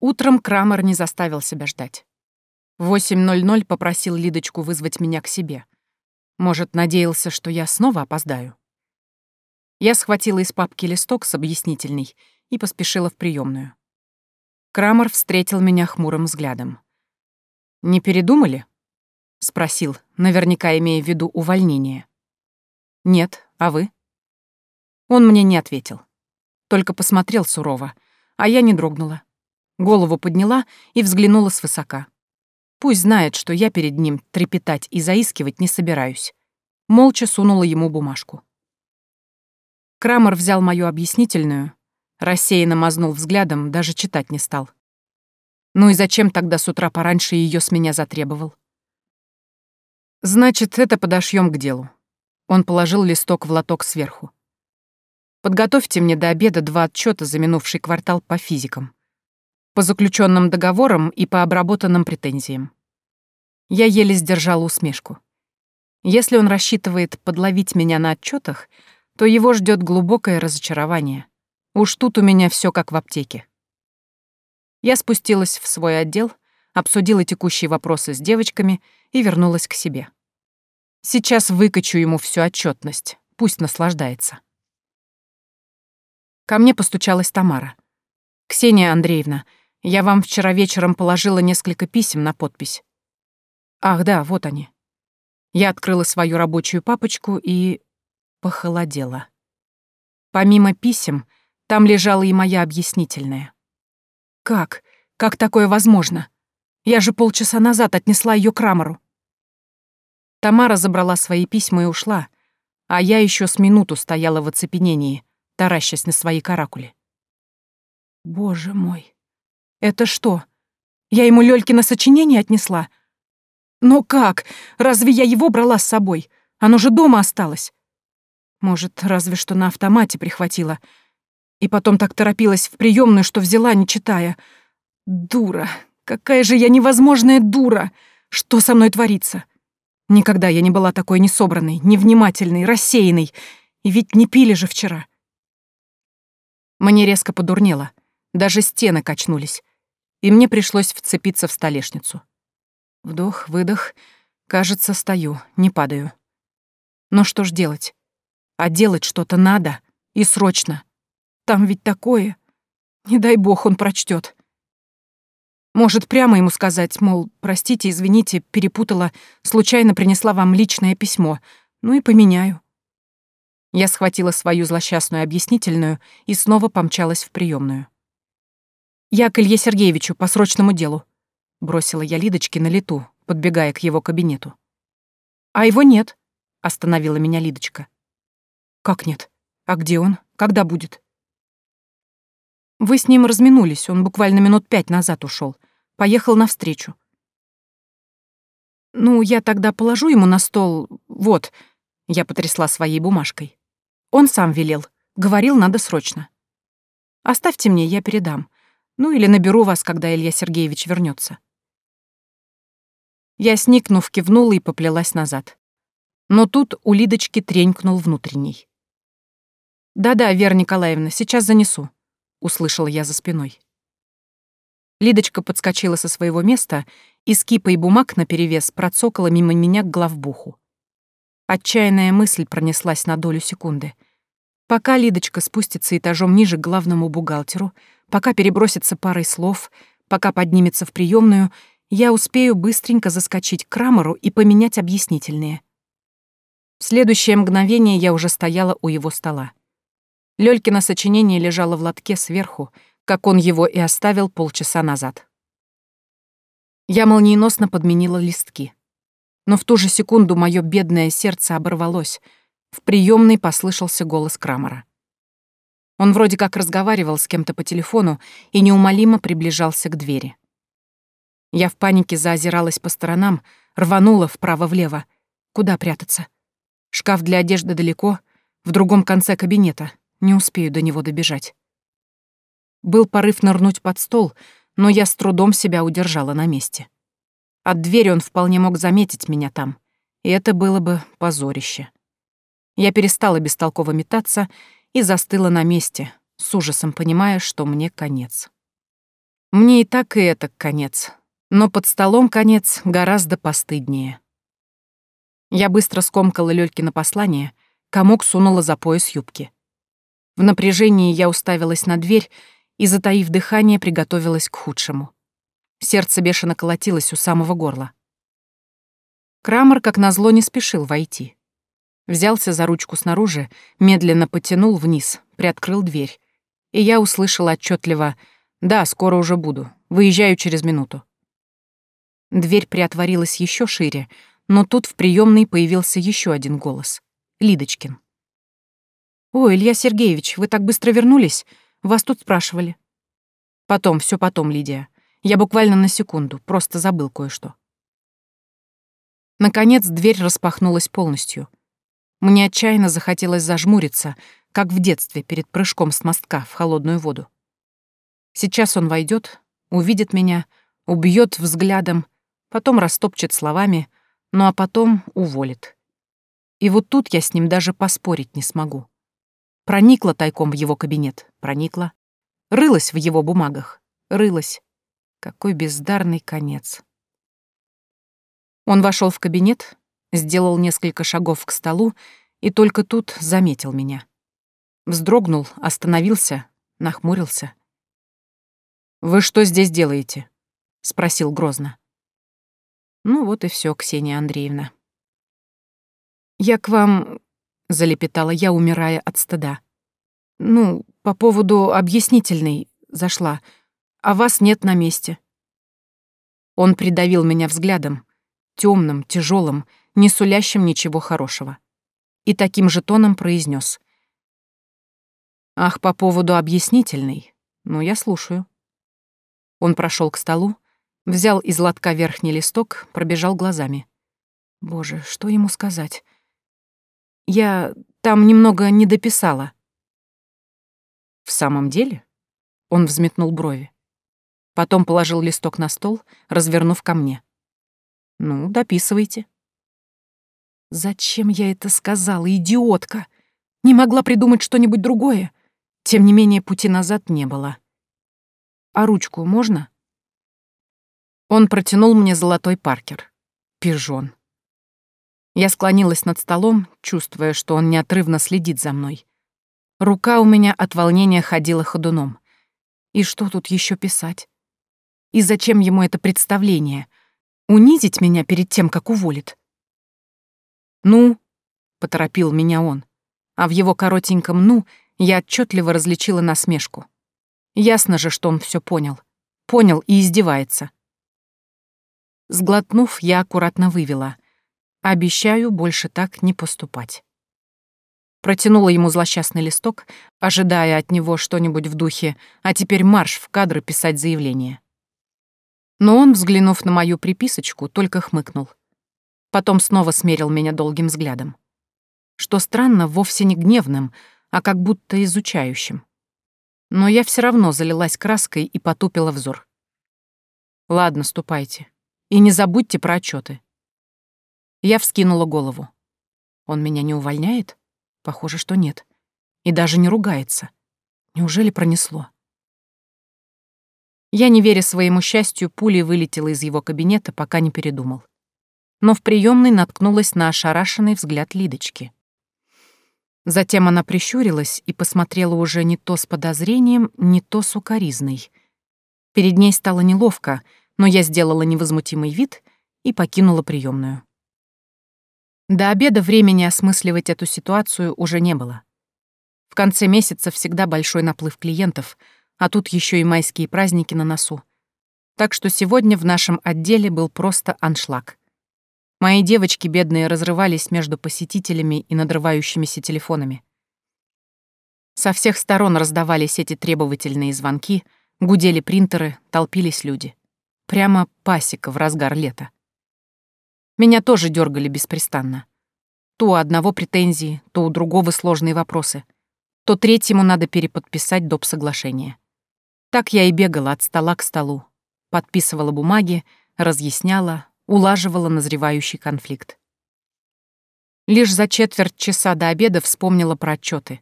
Утром Крамер не заставил себя ждать. В 8.00 попросил Лидочку вызвать меня к себе. Может, надеялся, что я снова опоздаю. Я схватила из папки листок с объяснительной и поспешила в приемную. Крамер встретил меня хмурым взглядом. «Не передумали?» — спросил, наверняка имея в виду увольнение. «Нет, а вы?» Он мне не ответил. Только посмотрел сурово, а я не дрогнула. Голову подняла и взглянула свысока. Пусть знает, что я перед ним трепетать и заискивать не собираюсь. Молча сунула ему бумажку. Крамер взял мою объяснительную, рассеянно мазнул взглядом, даже читать не стал. Ну и зачем тогда с утра пораньше ее с меня затребовал? Значит, это подошьем к делу. Он положил листок в лоток сверху. Подготовьте мне до обеда два отчета за минувший квартал по физикам по заключенным договорам и по обработанным претензиям. Я еле сдержала усмешку. Если он рассчитывает подловить меня на отчетах, то его ждет глубокое разочарование. Уж тут у меня все как в аптеке. Я спустилась в свой отдел, обсудила текущие вопросы с девочками и вернулась к себе. Сейчас выкачу ему всю отчетность, пусть наслаждается. Ко мне постучалась Тамара. «Ксения Андреевна, я вам вчера вечером положила несколько писем на подпись. Ах, да, вот они. Я открыла свою рабочую папочку и... похолодела. Помимо писем, там лежала и моя объяснительная. Как? Как такое возможно? Я же полчаса назад отнесла ее к Рамору. Тамара забрала свои письма и ушла, а я еще с минуту стояла в оцепенении, таращась на свои каракули. Боже мой. Это что? Я ему Лёлькино сочинение отнесла? Но как? Разве я его брала с собой? Оно же дома осталось. Может, разве что на автомате прихватила. И потом так торопилась в приемную, что взяла, не читая. Дура. Какая же я невозможная дура. Что со мной творится? Никогда я не была такой несобранной, невнимательной, рассеянной. И ведь не пили же вчера. Мне резко подурнело. Даже стены качнулись и мне пришлось вцепиться в столешницу. Вдох, выдох. Кажется, стою, не падаю. Но что ж делать? А делать что-то надо. И срочно. Там ведь такое. Не дай бог он прочтет. Может, прямо ему сказать, мол, простите, извините, перепутала, случайно принесла вам личное письмо. Ну и поменяю. Я схватила свою злосчастную объяснительную и снова помчалась в приемную. «Я к Илье Сергеевичу по срочному делу», — бросила я Лидочке на лету, подбегая к его кабинету. «А его нет», — остановила меня Лидочка. «Как нет? А где он? Когда будет?» «Вы с ним разминулись, он буквально минут пять назад ушел. Поехал навстречу». «Ну, я тогда положу ему на стол... Вот», — я потрясла своей бумажкой. «Он сам велел. Говорил, надо срочно. Оставьте мне, я передам. Ну или наберу вас, когда Илья Сергеевич вернется. Я, сникнув, кивнула и поплелась назад. Но тут у Лидочки тренькнул внутренний. «Да-да, Вера Николаевна, сейчас занесу», — услышала я за спиной. Лидочка подскочила со своего места и с кипой бумаг наперевес процокала мимо меня к главбуху. Отчаянная мысль пронеслась на долю секунды. Пока Лидочка спустится этажом ниже к главному бухгалтеру, Пока перебросится парой слов, пока поднимется в приемную, я успею быстренько заскочить к Крамеру и поменять объяснительные. В следующее мгновение я уже стояла у его стола. Лёлькино сочинение лежало в лотке сверху, как он его и оставил полчаса назад. Я молниеносно подменила листки. Но в ту же секунду мое бедное сердце оборвалось. В приемной послышался голос Крамера. Он вроде как разговаривал с кем-то по телефону и неумолимо приближался к двери. Я в панике заозиралась по сторонам, рванула вправо-влево. Куда прятаться? Шкаф для одежды далеко, в другом конце кабинета. Не успею до него добежать. Был порыв нырнуть под стол, но я с трудом себя удержала на месте. От двери он вполне мог заметить меня там, и это было бы позорище. Я перестала бестолково метаться и застыла на месте, с ужасом понимая, что мне конец. Мне и так и это конец. Но под столом конец гораздо постыднее. Я быстро скомкала Лёлькино послание, комок сунула за пояс юбки. В напряжении я уставилась на дверь и, затаив дыхание, приготовилась к худшему. Сердце бешено колотилось у самого горла. Крамер, как назло, не спешил войти. Взялся за ручку снаружи, медленно потянул вниз, приоткрыл дверь. И я услышала отчетливо «Да, скоро уже буду. Выезжаю через минуту». Дверь приотворилась еще шире, но тут в приемной появился еще один голос. Лидочкин. «О, Илья Сергеевич, вы так быстро вернулись? Вас тут спрашивали». «Потом, все потом, Лидия. Я буквально на секунду, просто забыл кое-что». Наконец дверь распахнулась полностью. Мне отчаянно захотелось зажмуриться, как в детстве перед прыжком с мостка в холодную воду. Сейчас он войдет, увидит меня, убьет взглядом, потом растопчет словами, ну а потом уволит. И вот тут я с ним даже поспорить не смогу. Проникла тайком в его кабинет, проникла. Рылась в его бумагах, рылась. Какой бездарный конец. Он вошел в кабинет, сделал несколько шагов к столу и только тут заметил меня. Вздрогнул, остановился, нахмурился. «Вы что здесь делаете?» — спросил грозно. Ну вот и все, Ксения Андреевна. «Я к вам — залепетала я, умирая от стыда. «Ну, по поводу объяснительной зашла, а вас нет на месте». Он придавил меня взглядом, темным, тяжелым, не сулящим ничего хорошего. И таким же тоном произнес: «Ах, по поводу объяснительной. Ну, я слушаю». Он прошел к столу, взял из лотка верхний листок, пробежал глазами. Боже, что ему сказать? Я там немного не дописала». «В самом деле?» — он взметнул брови. Потом положил листок на стол, развернув ко мне. «Ну, дописывайте». «Зачем я это сказала, идиотка? Не могла придумать что-нибудь другое?» Тем не менее, пути назад не было. «А ручку можно?» Он протянул мне золотой паркер. Пижон. Я склонилась над столом, чувствуя, что он неотрывно следит за мной. Рука у меня от волнения ходила ходуном. И что тут еще писать? И зачем ему это представление? Унизить меня перед тем, как уволит? «Ну?» — поторопил меня он. А в его коротеньком «ну» я отчетливо различила насмешку. Ясно же, что он все понял. Понял и издевается. Сглотнув, я аккуратно вывела — Обещаю больше так не поступать. Протянула ему злосчастный листок, ожидая от него что-нибудь в духе «а теперь марш в кадры писать заявление». Но он, взглянув на мою приписочку, только хмыкнул. Потом снова смерил меня долгим взглядом. Что странно, вовсе не гневным, а как будто изучающим. Но я все равно залилась краской и потупила взор. «Ладно, ступайте. И не забудьте про отчеты. Я вскинула голову. Он меня не увольняет? Похоже, что нет. И даже не ругается. Неужели пронесло? Я, не веря своему счастью, пулей вылетела из его кабинета, пока не передумал. Но в приемной наткнулась на ошарашенный взгляд Лидочки. Затем она прищурилась и посмотрела уже не то с подозрением, не то с укоризной. Перед ней стало неловко, но я сделала невозмутимый вид и покинула приемную. До обеда времени осмысливать эту ситуацию уже не было. В конце месяца всегда большой наплыв клиентов, а тут еще и майские праздники на носу. Так что сегодня в нашем отделе был просто аншлаг. Мои девочки бедные разрывались между посетителями и надрывающимися телефонами. Со всех сторон раздавались эти требовательные звонки, гудели принтеры, толпились люди. Прямо пасека в разгар лета. Меня тоже дергали беспрестанно. То у одного претензии, то у другого сложные вопросы. То третьему надо переподписать доп. соглашение. Так я и бегала от стола к столу. Подписывала бумаги, разъясняла, улаживала назревающий конфликт. Лишь за четверть часа до обеда вспомнила про отчеты.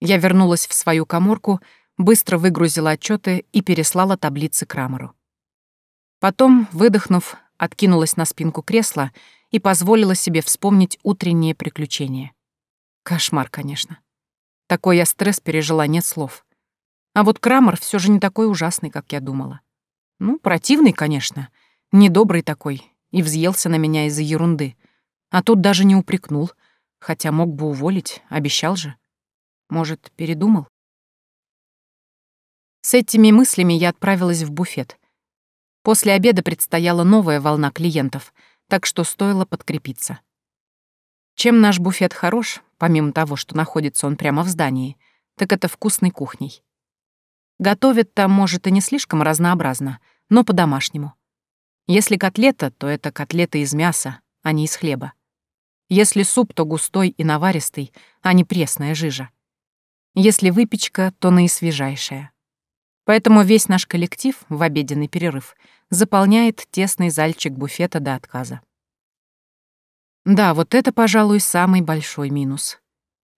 Я вернулась в свою коморку, быстро выгрузила отчеты и переслала таблицы Крамеру. Потом, выдохнув, откинулась на спинку кресла и позволила себе вспомнить утренние приключения. Кошмар, конечно. Такой я стресс пережила, нет слов. А вот Крамер все же не такой ужасный, как я думала. Ну, противный, конечно, недобрый такой, и взъелся на меня из-за ерунды. А тут даже не упрекнул, хотя мог бы уволить, обещал же. Может, передумал? С этими мыслями я отправилась в буфет. После обеда предстояла новая волна клиентов, так что стоило подкрепиться. Чем наш буфет хорош, помимо того, что находится он прямо в здании, так это вкусной кухней. Готовят там, может, и не слишком разнообразно, но по-домашнему. Если котлета, то это котлета из мяса, а не из хлеба. Если суп, то густой и наваристый, а не пресная жижа. Если выпечка, то наисвежайшая. Поэтому весь наш коллектив в обеденный перерыв заполняет тесный зальчик буфета до отказа. Да, вот это, пожалуй, самый большой минус.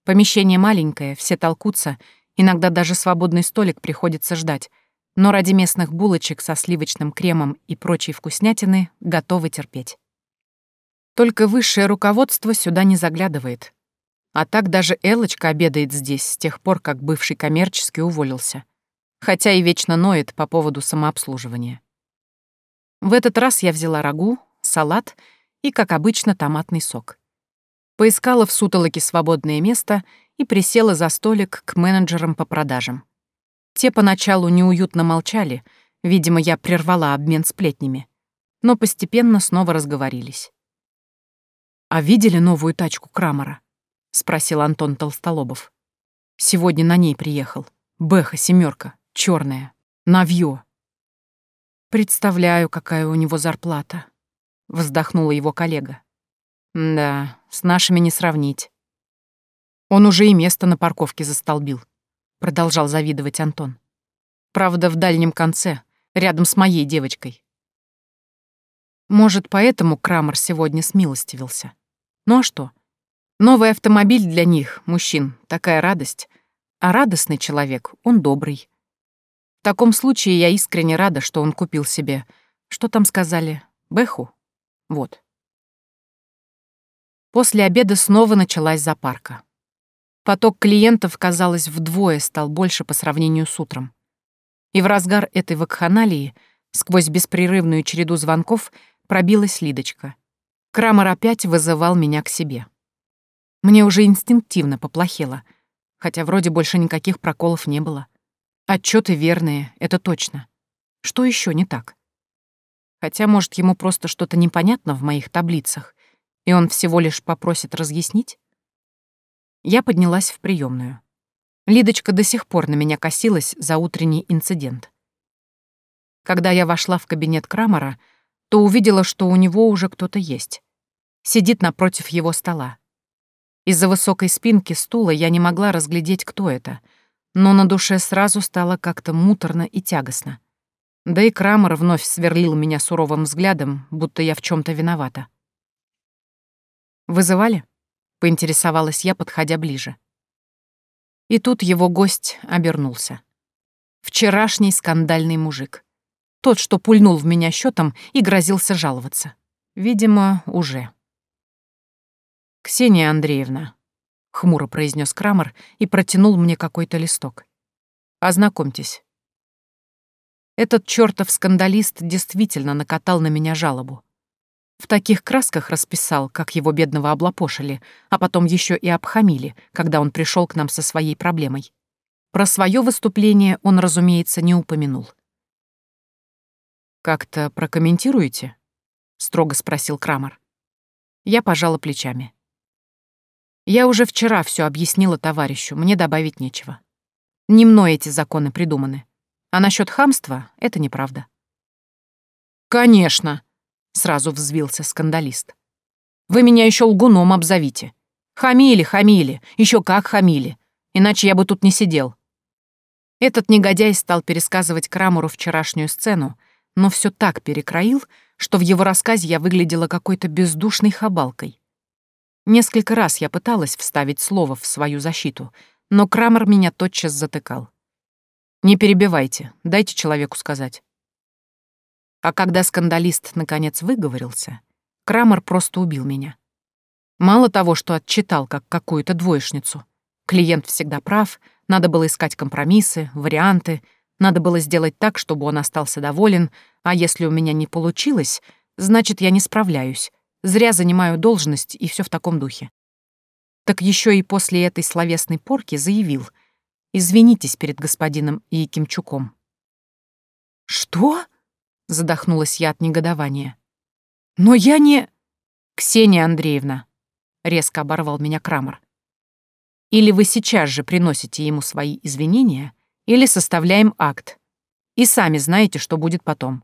Помещение маленькое, все толкутся, иногда даже свободный столик приходится ждать, но ради местных булочек со сливочным кремом и прочей вкуснятины готовы терпеть. Только высшее руководство сюда не заглядывает. А так даже Элочка обедает здесь с тех пор, как бывший коммерческий уволился. Хотя и вечно ноет по поводу самообслуживания. В этот раз я взяла рагу, салат и, как обычно, томатный сок. Поискала в сутолоке свободное место и присела за столик к менеджерам по продажам. Те поначалу неуютно молчали, видимо, я прервала обмен сплетнями, но постепенно снова разговорились. «А видели новую тачку Крамера?» — спросил Антон Толстолобов. «Сегодня на ней приехал. Бэха семерка, черная, навье». «Представляю, какая у него зарплата», — вздохнула его коллега. «Да, с нашими не сравнить». «Он уже и место на парковке застолбил», — продолжал завидовать Антон. «Правда, в дальнем конце, рядом с моей девочкой». Может, поэтому Крамер сегодня смилостивился. Ну а что? Новый автомобиль для них, мужчин, такая радость. А радостный человек, он добрый. В таком случае я искренне рада, что он купил себе... Что там сказали? Бэху? Вот. После обеда снова началась запарка. Поток клиентов, казалось, вдвое стал больше по сравнению с утром. И в разгар этой вакханалии, сквозь беспрерывную череду звонков, пробилась Лидочка. Крамер опять вызывал меня к себе. Мне уже инстинктивно поплохело, хотя вроде больше никаких проколов не было. Отчеты верные, это точно. Что еще не так? Хотя, может, ему просто что-то непонятно в моих таблицах, и он всего лишь попросит разъяснить? Я поднялась в приемную. Лидочка до сих пор на меня косилась за утренний инцидент. Когда я вошла в кабинет Крамера, то увидела, что у него уже кто-то есть. Сидит напротив его стола. Из-за высокой спинки стула я не могла разглядеть, кто это, но на душе сразу стало как-то муторно и тягостно. Да и Крамер вновь сверлил меня суровым взглядом, будто я в чем то виновата. «Вызывали?» — поинтересовалась я, подходя ближе. И тут его гость обернулся. Вчерашний скандальный мужик. Тот, что пульнул в меня счетом и грозился жаловаться. Видимо, уже. «Ксения Андреевна», — хмуро произнес Крамер и протянул мне какой-то листок. «Ознакомьтесь». Этот чертов скандалист действительно накатал на меня жалобу. В таких красках расписал, как его бедного облапошили, а потом еще и обхамили, когда он пришел к нам со своей проблемой. Про свое выступление он, разумеется, не упомянул. «Как-то прокомментируете?» — строго спросил Крамер. Я пожала плечами. Я уже вчера все объяснила товарищу, мне добавить нечего. Не мной эти законы придуманы. А насчет хамства — это неправда. «Конечно!» — сразу взвился скандалист. «Вы меня еще лгуном обзовите. Хамили, хамили, еще как хамили. Иначе я бы тут не сидел». Этот негодяй стал пересказывать Крамуру вчерашнюю сцену, но все так перекроил, что в его рассказе я выглядела какой-то бездушной хабалкой. Несколько раз я пыталась вставить слово в свою защиту, но Крамер меня тотчас затыкал. Не перебивайте, дайте человеку сказать. А когда скандалист наконец выговорился, Крамер просто убил меня. Мало того, что отчитал как какую-то двоечницу. Клиент всегда прав, надо было искать компромиссы, варианты, надо было сделать так, чтобы он остался доволен, а если у меня не получилось, значит, я не справляюсь, зря занимаю должность и все в таком духе. Так еще и после этой словесной порки заявил «Извинитесь перед господином Якимчуком». «Что?» Задохнулась я от негодования. «Но я не...» «Ксения Андреевна», — резко оборвал меня Крамер. «Или вы сейчас же приносите ему свои извинения, или составляем акт. И сами знаете, что будет потом».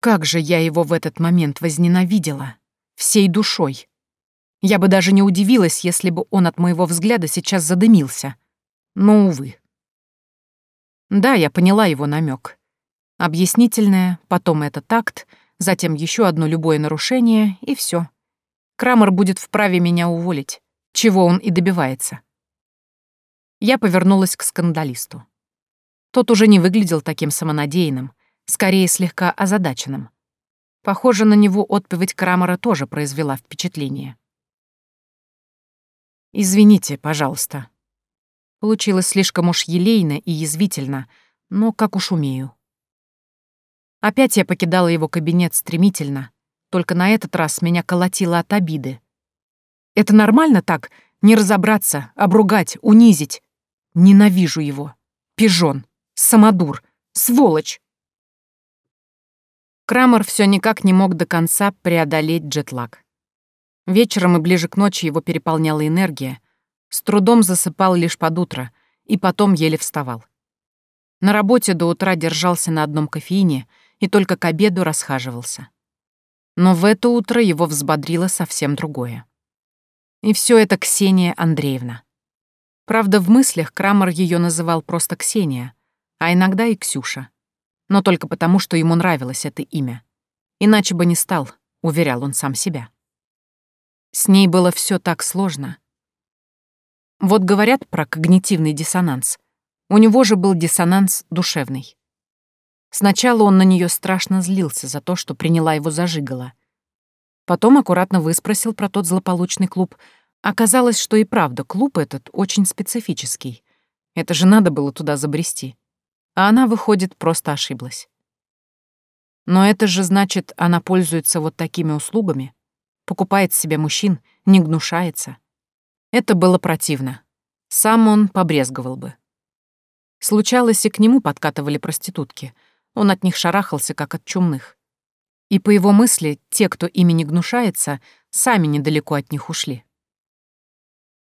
Как же я его в этот момент возненавидела. Всей душой. Я бы даже не удивилась, если бы он от моего взгляда сейчас задымился. Но, увы. Да, я поняла его намек. Объяснительное, потом этот такт, затем еще одно любое нарушение, и все. Крамер будет вправе меня уволить, чего он и добивается. Я повернулась к скандалисту. Тот уже не выглядел таким самонадеянным, скорее слегка озадаченным. Похоже, на него отпевать Крамера тоже произвела впечатление. «Извините, пожалуйста». Получилось слишком уж елейно и язвительно, но как уж умею. Опять я покидала его кабинет стремительно, только на этот раз меня колотило от обиды. Это нормально так? Не разобраться, обругать, унизить? Ненавижу его. Пижон, самодур, сволочь. Крамер все никак не мог до конца преодолеть джетлаг. Вечером и ближе к ночи его переполняла энергия, с трудом засыпал лишь под утро и потом еле вставал. На работе до утра держался на одном кофеине — и только к обеду расхаживался. Но в это утро его взбодрило совсем другое. И все это Ксения Андреевна. Правда, в мыслях Крамер ее называл просто Ксения, а иногда и Ксюша. Но только потому, что ему нравилось это имя. Иначе бы не стал, уверял он сам себя. С ней было все так сложно. Вот говорят про когнитивный диссонанс. У него же был диссонанс душевный. Сначала он на нее страшно злился за то, что приняла его зажигала. Потом аккуратно выспросил про тот злополучный клуб. Оказалось, что и правда клуб этот очень специфический. Это же надо было туда забрести. А она, выходит, просто ошиблась. Но это же значит, она пользуется вот такими услугами, покупает себе мужчин, не гнушается. Это было противно. Сам он побрезговал бы. Случалось, и к нему подкатывали проститутки — он от них шарахался, как от чумных. И по его мысли, те, кто ими не гнушается, сами недалеко от них ушли.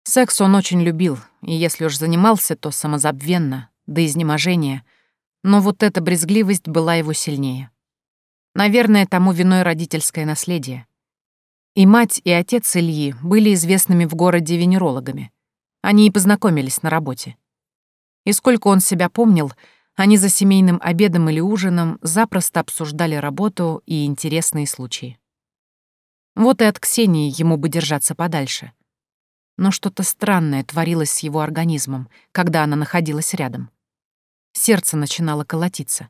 Секс он очень любил, и если уж занимался, то самозабвенно, до изнеможения, но вот эта брезгливость была его сильнее. Наверное, тому виной родительское наследие. И мать, и отец Ильи были известными в городе венерологами. Они и познакомились на работе. И сколько он себя помнил — они за семейным обедом или ужином запросто обсуждали работу и интересные случаи. Вот и от Ксении ему бы держаться подальше. Но что-то странное творилось с его организмом, когда она находилась рядом. Сердце начинало колотиться.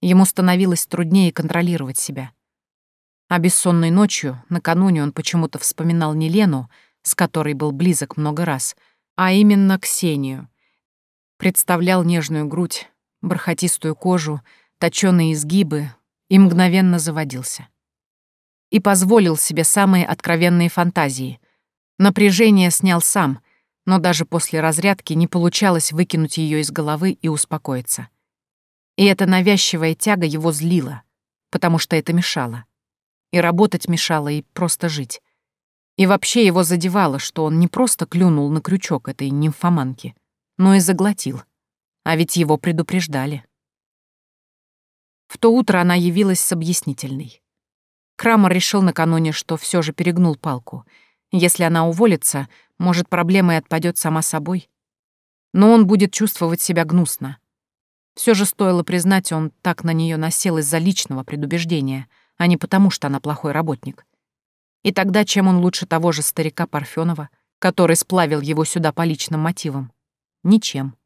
Ему становилось труднее контролировать себя. А бессонной ночью, накануне он почему-то вспоминал не Лену, с которой был близок много раз, а именно Ксению. Представлял нежную грудь, бархатистую кожу, точёные изгибы и мгновенно заводился. И позволил себе самые откровенные фантазии. Напряжение снял сам, но даже после разрядки не получалось выкинуть ее из головы и успокоиться. И эта навязчивая тяга его злила, потому что это мешало. И работать мешало, и просто жить. И вообще его задевало, что он не просто клюнул на крючок этой нимфоманки, но и заглотил. А ведь его предупреждали. В то утро она явилась с объяснительной. Крамер решил накануне, что все же перегнул палку. Если она уволится, может, проблема и отпадет сама собой. Но он будет чувствовать себя гнусно. Все же стоило признать, он так на нее насел из-за личного предубеждения, а не потому, что она плохой работник. И тогда чем он лучше того же старика Парфенова, который сплавил его сюда по личным мотивам? Ничем.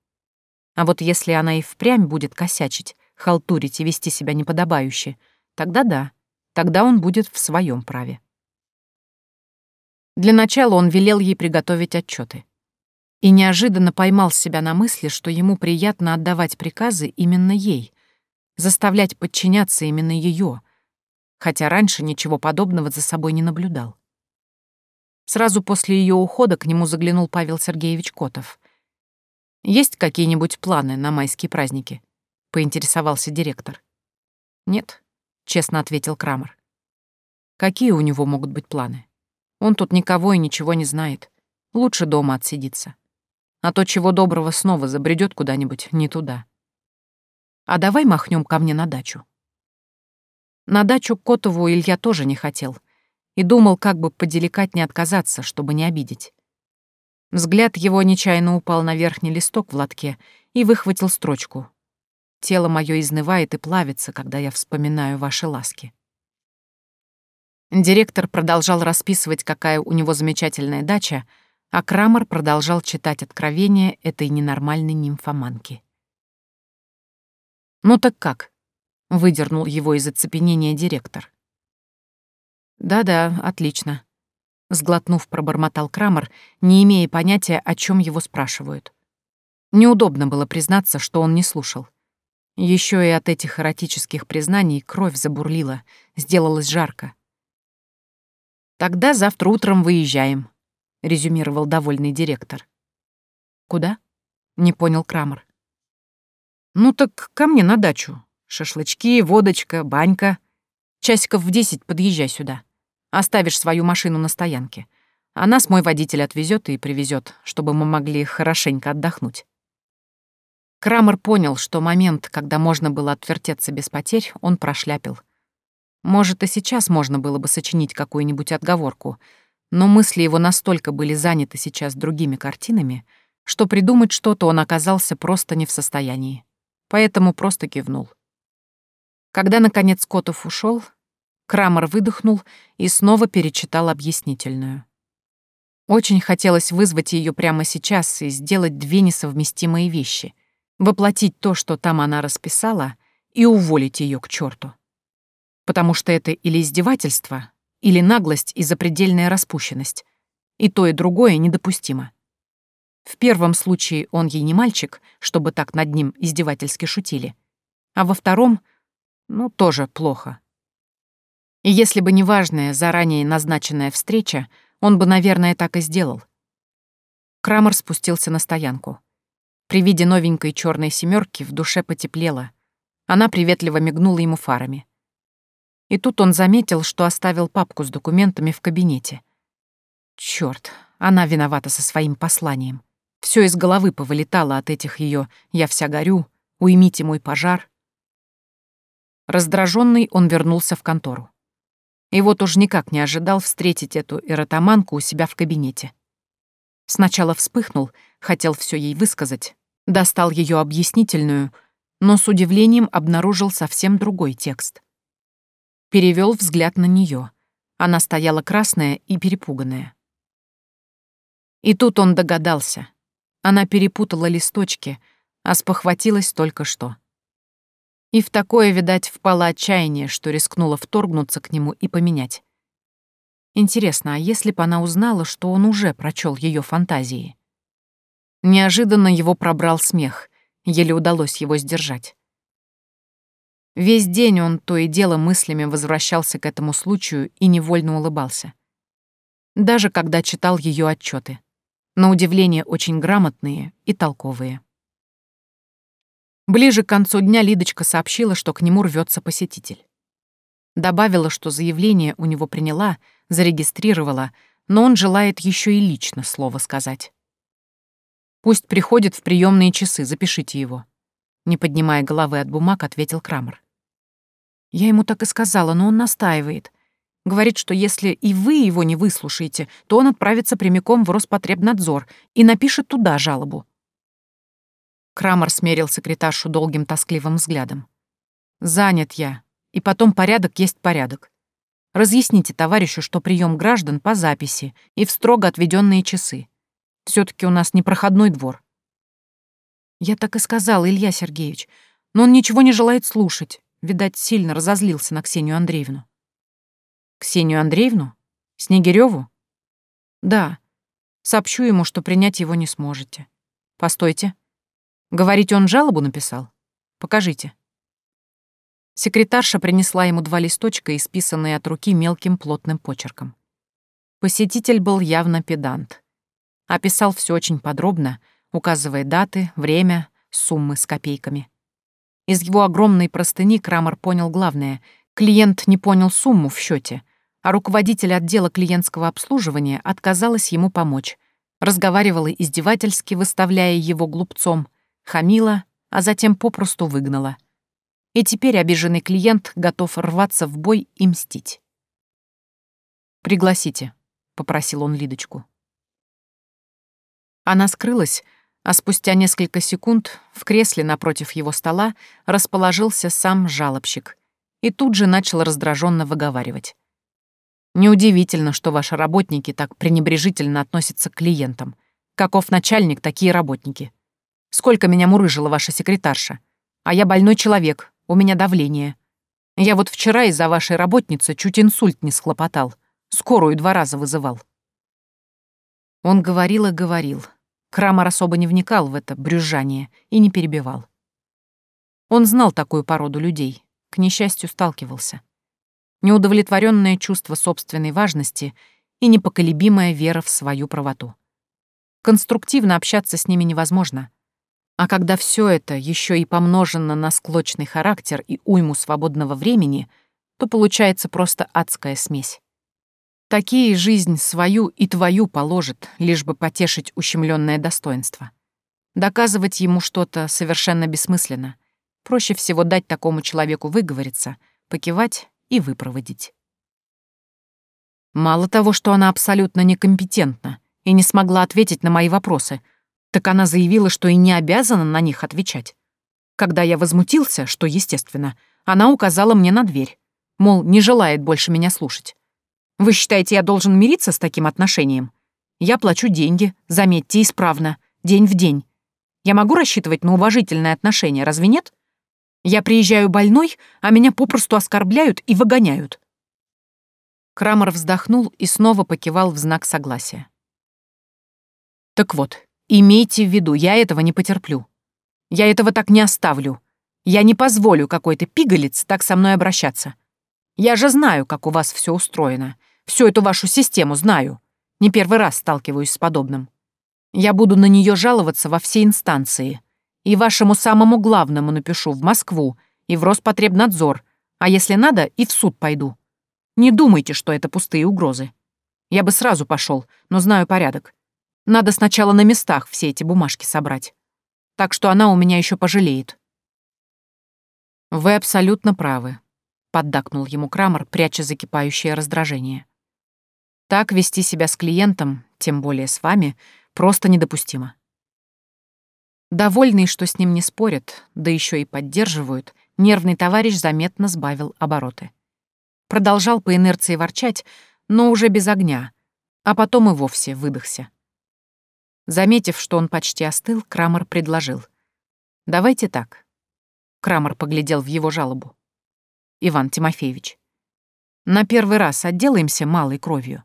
А вот если она и впрямь будет косячить, халтурить и вести себя неподобающе, тогда да, тогда он будет в своем праве. Для начала он велел ей приготовить отчеты и неожиданно поймал себя на мысли, что ему приятно отдавать приказы именно ей, заставлять подчиняться именно ее, хотя раньше ничего подобного за собой не наблюдал. Сразу после ее ухода к нему заглянул Павел Сергеевич Котов. «Есть какие-нибудь планы на майские праздники?» — поинтересовался директор. «Нет», — честно ответил Крамер. «Какие у него могут быть планы? Он тут никого и ничего не знает. Лучше дома отсидиться а то чего доброго снова забредет куда-нибудь не туда. А давай махнем ко мне на дачу. На дачу Котову Илья тоже не хотел и думал, как бы поделикатнее отказаться, чтобы не обидеть. Взгляд его нечаянно упал на верхний листок в лотке и выхватил строчку. «Тело мое изнывает и плавится, когда я вспоминаю ваши ласки». Директор продолжал расписывать, какая у него замечательная дача, а Крамер продолжал читать откровения этой ненормальной нимфоманки. «Ну так как?» — выдернул его из оцепенения директор. «Да-да, отлично», — сглотнув, пробормотал Крамер, не имея понятия, о чем его спрашивают. Неудобно было признаться, что он не слушал. Еще и от этих эротических признаний кровь забурлила, сделалось жарко. «Тогда завтра утром выезжаем», — резюмировал довольный директор. «Куда?» — не понял Крамер. «Ну так ко мне на дачу. Шашлычки, водочка, банька. Часиков в десять подъезжай сюда. Оставишь свою машину на стоянке. А нас мой водитель отвезет и привезет, чтобы мы могли хорошенько отдохнуть». Крамер понял, что момент, когда можно было отвертеться без потерь, он прошляпил. Может, и сейчас можно было бы сочинить какую-нибудь отговорку — но мысли его настолько были заняты сейчас другими картинами, что придумать что-то он оказался просто не в состоянии. Поэтому просто кивнул. Когда, наконец, Котов ушел, Крамер выдохнул и снова перечитал объяснительную. Очень хотелось вызвать ее прямо сейчас и сделать две несовместимые вещи — воплотить то, что там она расписала, и уволить ее к черту. Потому что это или издевательство, или наглость и запредельная распущенность. И то, и другое недопустимо. В первом случае он ей не мальчик, чтобы так над ним издевательски шутили. А во втором, ну, тоже плохо. И если бы не важная, заранее назначенная встреча, он бы, наверное, так и сделал. Крамер спустился на стоянку. При виде новенькой черной семерки в душе потеплело. Она приветливо мигнула ему фарами. И тут он заметил, что оставил папку с документами в кабинете. Чёрт, она виновата со своим посланием. Всё из головы повылетало от этих её «я вся горю», «уймите мой пожар». Раздражённый он вернулся в контору. И вот уж никак не ожидал встретить эту эротоманку у себя в кабинете. Сначала вспыхнул, хотел всё ей высказать, достал её объяснительную, но с удивлением обнаружил совсем другой текст перевел взгляд на нее. Она стояла красная и перепуганная. И тут он догадался. Она перепутала листочки, а спохватилась только что. И в такое, видать, впало отчаяние, что рискнула вторгнуться к нему и поменять. Интересно, а если бы она узнала, что он уже прочел ее фантазии? Неожиданно его пробрал смех, еле удалось его сдержать. Весь день он то и дело мыслями возвращался к этому случаю и невольно улыбался. Даже когда читал ее отчеты. На удивление очень грамотные и толковые. Ближе к концу дня Лидочка сообщила, что к нему рвется посетитель. Добавила, что заявление у него приняла, зарегистрировала, но он желает еще и лично слово сказать. «Пусть приходит в приемные часы, запишите его», не поднимая головы от бумаг, ответил Крамер. Я ему так и сказала, но он настаивает. Говорит, что если и вы его не выслушаете, то он отправится прямиком в Роспотребнадзор и напишет туда жалобу. Крамер смерил секретаршу долгим тоскливым взглядом. «Занят я, и потом порядок есть порядок. Разъясните товарищу, что прием граждан по записи и в строго отведенные часы. все таки у нас не проходной двор». Я так и сказал, Илья Сергеевич. Но он ничего не желает слушать. Видать, сильно разозлился на Ксению Андреевну. Ксению Андреевну? Снегирёву? Да. Сообщу ему, что принять его не сможете. Постойте. Говорите, он жалобу написал? Покажите. Секретарша принесла ему два листочка, исписанные от руки мелким плотным почерком. Посетитель был явно педант. Описал все очень подробно, указывая даты, время, суммы с копейками. Из его огромной простыни Крамер понял главное — клиент не понял сумму в счете, а руководитель отдела клиентского обслуживания отказалась ему помочь, разговаривала издевательски, выставляя его глупцом, хамила, а затем попросту выгнала. И теперь обиженный клиент готов рваться в бой и мстить. «Пригласите», — попросил он Лидочку. Она скрылась, а спустя несколько секунд в кресле напротив его стола расположился сам жалобщик и тут же начал раздраженно выговаривать. «Неудивительно, что ваши работники так пренебрежительно относятся к клиентам. Каков начальник, такие работники. Сколько меня мурыжила ваша секретарша. А я больной человек, у меня давление. Я вот вчера из-за вашей работницы чуть инсульт не схлопотал. Скорую два раза вызывал». Он говорил и говорил, Крамер особо не вникал в это брюзжание и не перебивал. Он знал такую породу людей, к несчастью сталкивался. Неудовлетворенное чувство собственной важности и непоколебимая вера в свою правоту. Конструктивно общаться с ними невозможно. А когда все это еще и помножено на склочный характер и уйму свободного времени, то получается просто адская смесь. Такие жизнь свою и твою положит, лишь бы потешить ущемленное достоинство. Доказывать ему что-то совершенно бессмысленно. Проще всего дать такому человеку выговориться, покивать и выпроводить. Мало того, что она абсолютно некомпетентна и не смогла ответить на мои вопросы, так она заявила, что и не обязана на них отвечать. Когда я возмутился, что естественно, она указала мне на дверь, мол, не желает больше меня слушать. Вы считаете, я должен мириться с таким отношением? Я плачу деньги, заметьте, исправно, день в день. Я могу рассчитывать на уважительное отношение, разве нет? Я приезжаю больной, а меня попросту оскорбляют и выгоняют. Крамер вздохнул и снова покивал в знак согласия. Так вот, имейте в виду, я этого не потерплю. Я этого так не оставлю. Я не позволю какой-то пигалец так со мной обращаться. Я же знаю, как у вас все устроено. Всю эту вашу систему знаю. Не первый раз сталкиваюсь с подобным. Я буду на нее жаловаться во все инстанции. И вашему самому главному напишу в Москву и в Роспотребнадзор, а если надо, и в суд пойду. Не думайте, что это пустые угрозы. Я бы сразу пошел, но знаю порядок. Надо сначала на местах все эти бумажки собрать. Так что она у меня еще пожалеет. Вы абсолютно правы, поддакнул ему Крамер, пряча закипающее раздражение. Так вести себя с клиентом, тем более с вами, просто недопустимо. Довольный, что с ним не спорят, да еще и поддерживают, нервный товарищ заметно сбавил обороты. Продолжал по инерции ворчать, но уже без огня, а потом и вовсе выдохся. Заметив, что он почти остыл, Крамер предложил. «Давайте так». Крамер поглядел в его жалобу. «Иван Тимофеевич, на первый раз отделаемся малой кровью.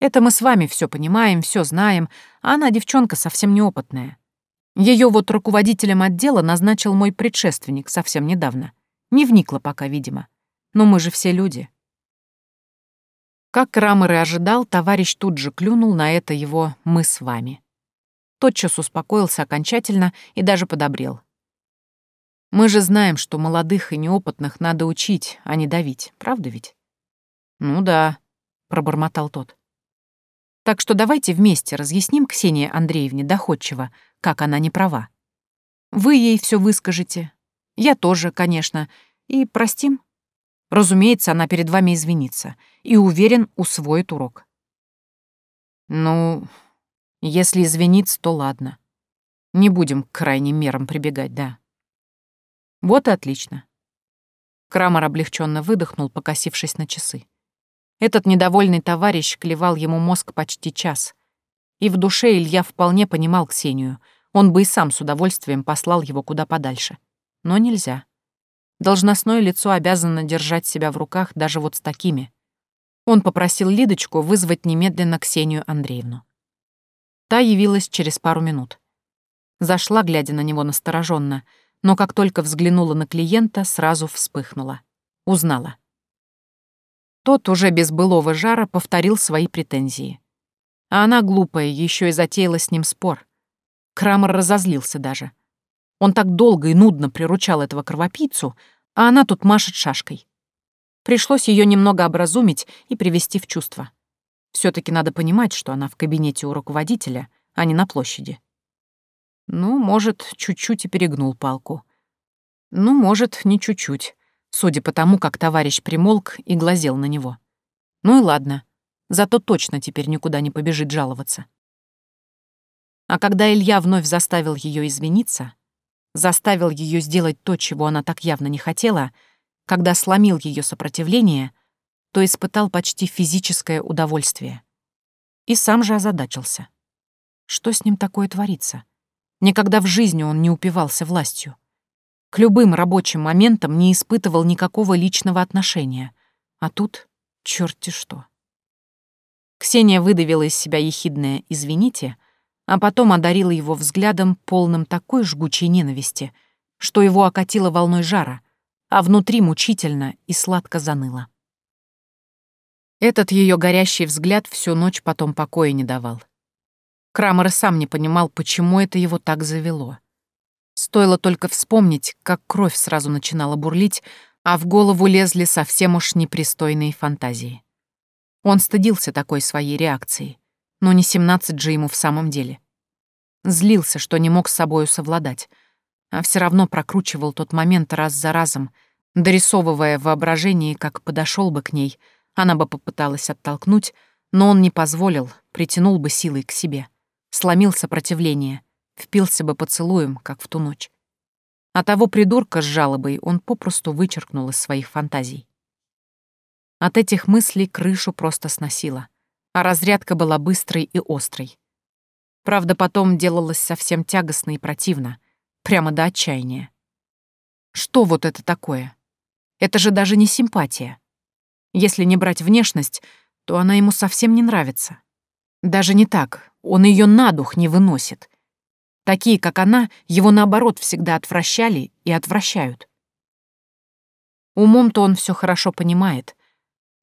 Это мы с вами все понимаем, все знаем, а она девчонка совсем неопытная. Ее вот руководителем отдела назначил мой предшественник совсем недавно. Не вникла пока, видимо. Но мы же все люди. Как Крамер и ожидал, товарищ тут же клюнул на это его «мы с вами». Тотчас успокоился окончательно и даже подобрел. Мы же знаем, что молодых и неопытных надо учить, а не давить, правда ведь? Ну да, пробормотал тот. Так что давайте вместе разъясним Ксении Андреевне доходчиво, как она не права. Вы ей все выскажете. Я тоже, конечно. И простим. Разумеется, она перед вами извинится. И, уверен, усвоит урок. Ну, если извинится, то ладно. Не будем к крайним мерам прибегать, да. Вот и отлично. Крамер облегченно выдохнул, покосившись на часы. Этот недовольный товарищ клевал ему мозг почти час. И в душе Илья вполне понимал Ксению. Он бы и сам с удовольствием послал его куда подальше. Но нельзя. Должностное лицо обязано держать себя в руках даже вот с такими. Он попросил Лидочку вызвать немедленно Ксению Андреевну. Та явилась через пару минут. Зашла, глядя на него настороженно, но как только взглянула на клиента, сразу вспыхнула. Узнала. Тот уже без былого жара повторил свои претензии. А она, глупая, еще и затеяла с ним спор. Крамер разозлился даже. Он так долго и нудно приручал этого кровопийцу, а она тут машет шашкой. Пришлось ее немного образумить и привести в чувство. все таки надо понимать, что она в кабинете у руководителя, а не на площади. Ну, может, чуть-чуть и перегнул палку. Ну, может, не чуть-чуть, судя по тому, как товарищ примолк и глазел на него. Ну и ладно, зато точно теперь никуда не побежит жаловаться. А когда Илья вновь заставил ее извиниться, заставил ее сделать то, чего она так явно не хотела, когда сломил ее сопротивление, то испытал почти физическое удовольствие. И сам же озадачился. Что с ним такое творится? Никогда в жизни он не упивался властью. К любым рабочим моментам не испытывал никакого личного отношения. А тут черти что. Ксения выдавила из себя ехидное «извините», а потом одарила его взглядом, полным такой жгучей ненависти, что его окатило волной жара, а внутри мучительно и сладко заныло. Этот ее горящий взгляд всю ночь потом покоя не давал. Крамер сам не понимал, почему это его так завело. Стоило только вспомнить, как кровь сразу начинала бурлить, а в голову лезли совсем уж непристойные фантазии. Он стыдился такой своей реакции но не 17 же ему в самом деле. Злился, что не мог с собою совладать, а все равно прокручивал тот момент раз за разом, дорисовывая в воображении, как подошел бы к ней, она бы попыталась оттолкнуть, но он не позволил, притянул бы силой к себе, сломил сопротивление, впился бы поцелуем, как в ту ночь. А того придурка с жалобой он попросту вычеркнул из своих фантазий. От этих мыслей крышу просто сносило — а разрядка была быстрой и острой. Правда, потом делалось совсем тягостно и противно, прямо до отчаяния. Что вот это такое? Это же даже не симпатия. Если не брать внешность, то она ему совсем не нравится. Даже не так, он ее на дух не выносит. Такие, как она, его наоборот всегда отвращали и отвращают. Умом-то он все хорошо понимает,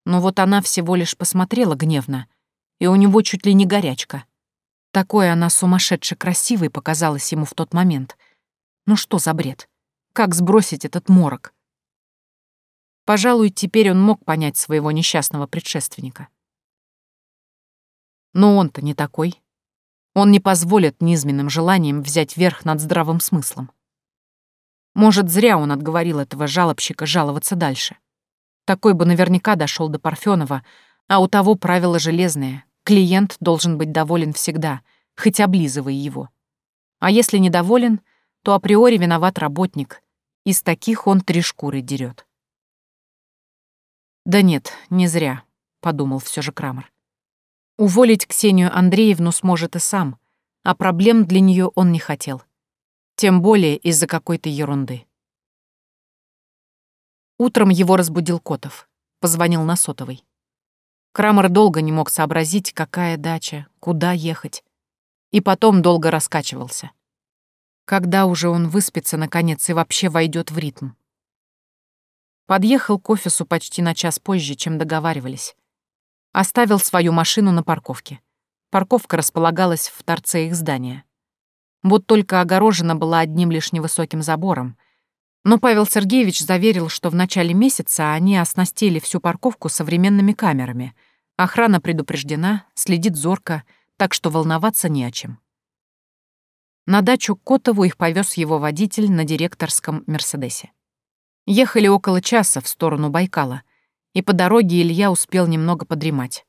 но вот она всего лишь посмотрела гневно, и у него чуть ли не горячка. Такой она сумасшедше красивой показалась ему в тот момент. Ну что за бред? Как сбросить этот морок? Пожалуй, теперь он мог понять своего несчастного предшественника. Но он-то не такой. Он не позволит низменным желаниям взять верх над здравым смыслом. Может, зря он отговорил этого жалобщика жаловаться дальше. Такой бы наверняка дошел до Парфенова, а у того правило железное. Клиент должен быть доволен всегда, хоть облизывай его. А если недоволен, то априори виноват работник. Из таких он три шкуры дерет. «Да нет, не зря», — подумал все же Крамер. Уволить Ксению Андреевну сможет и сам, а проблем для нее он не хотел. Тем более из-за какой-то ерунды. Утром его разбудил Котов. Позвонил на сотовый. Крамер долго не мог сообразить, какая дача, куда ехать. И потом долго раскачивался. Когда уже он выспится, наконец, и вообще войдет в ритм? Подъехал к офису почти на час позже, чем договаривались. Оставил свою машину на парковке. Парковка располагалась в торце их здания. Вот только огорожена была одним лишь невысоким забором, но Павел Сергеевич заверил, что в начале месяца они оснастили всю парковку современными камерами. Охрана предупреждена, следит зорко, так что волноваться не о чем. На дачу Котову их повез его водитель на директорском «Мерседесе». Ехали около часа в сторону Байкала, и по дороге Илья успел немного подремать.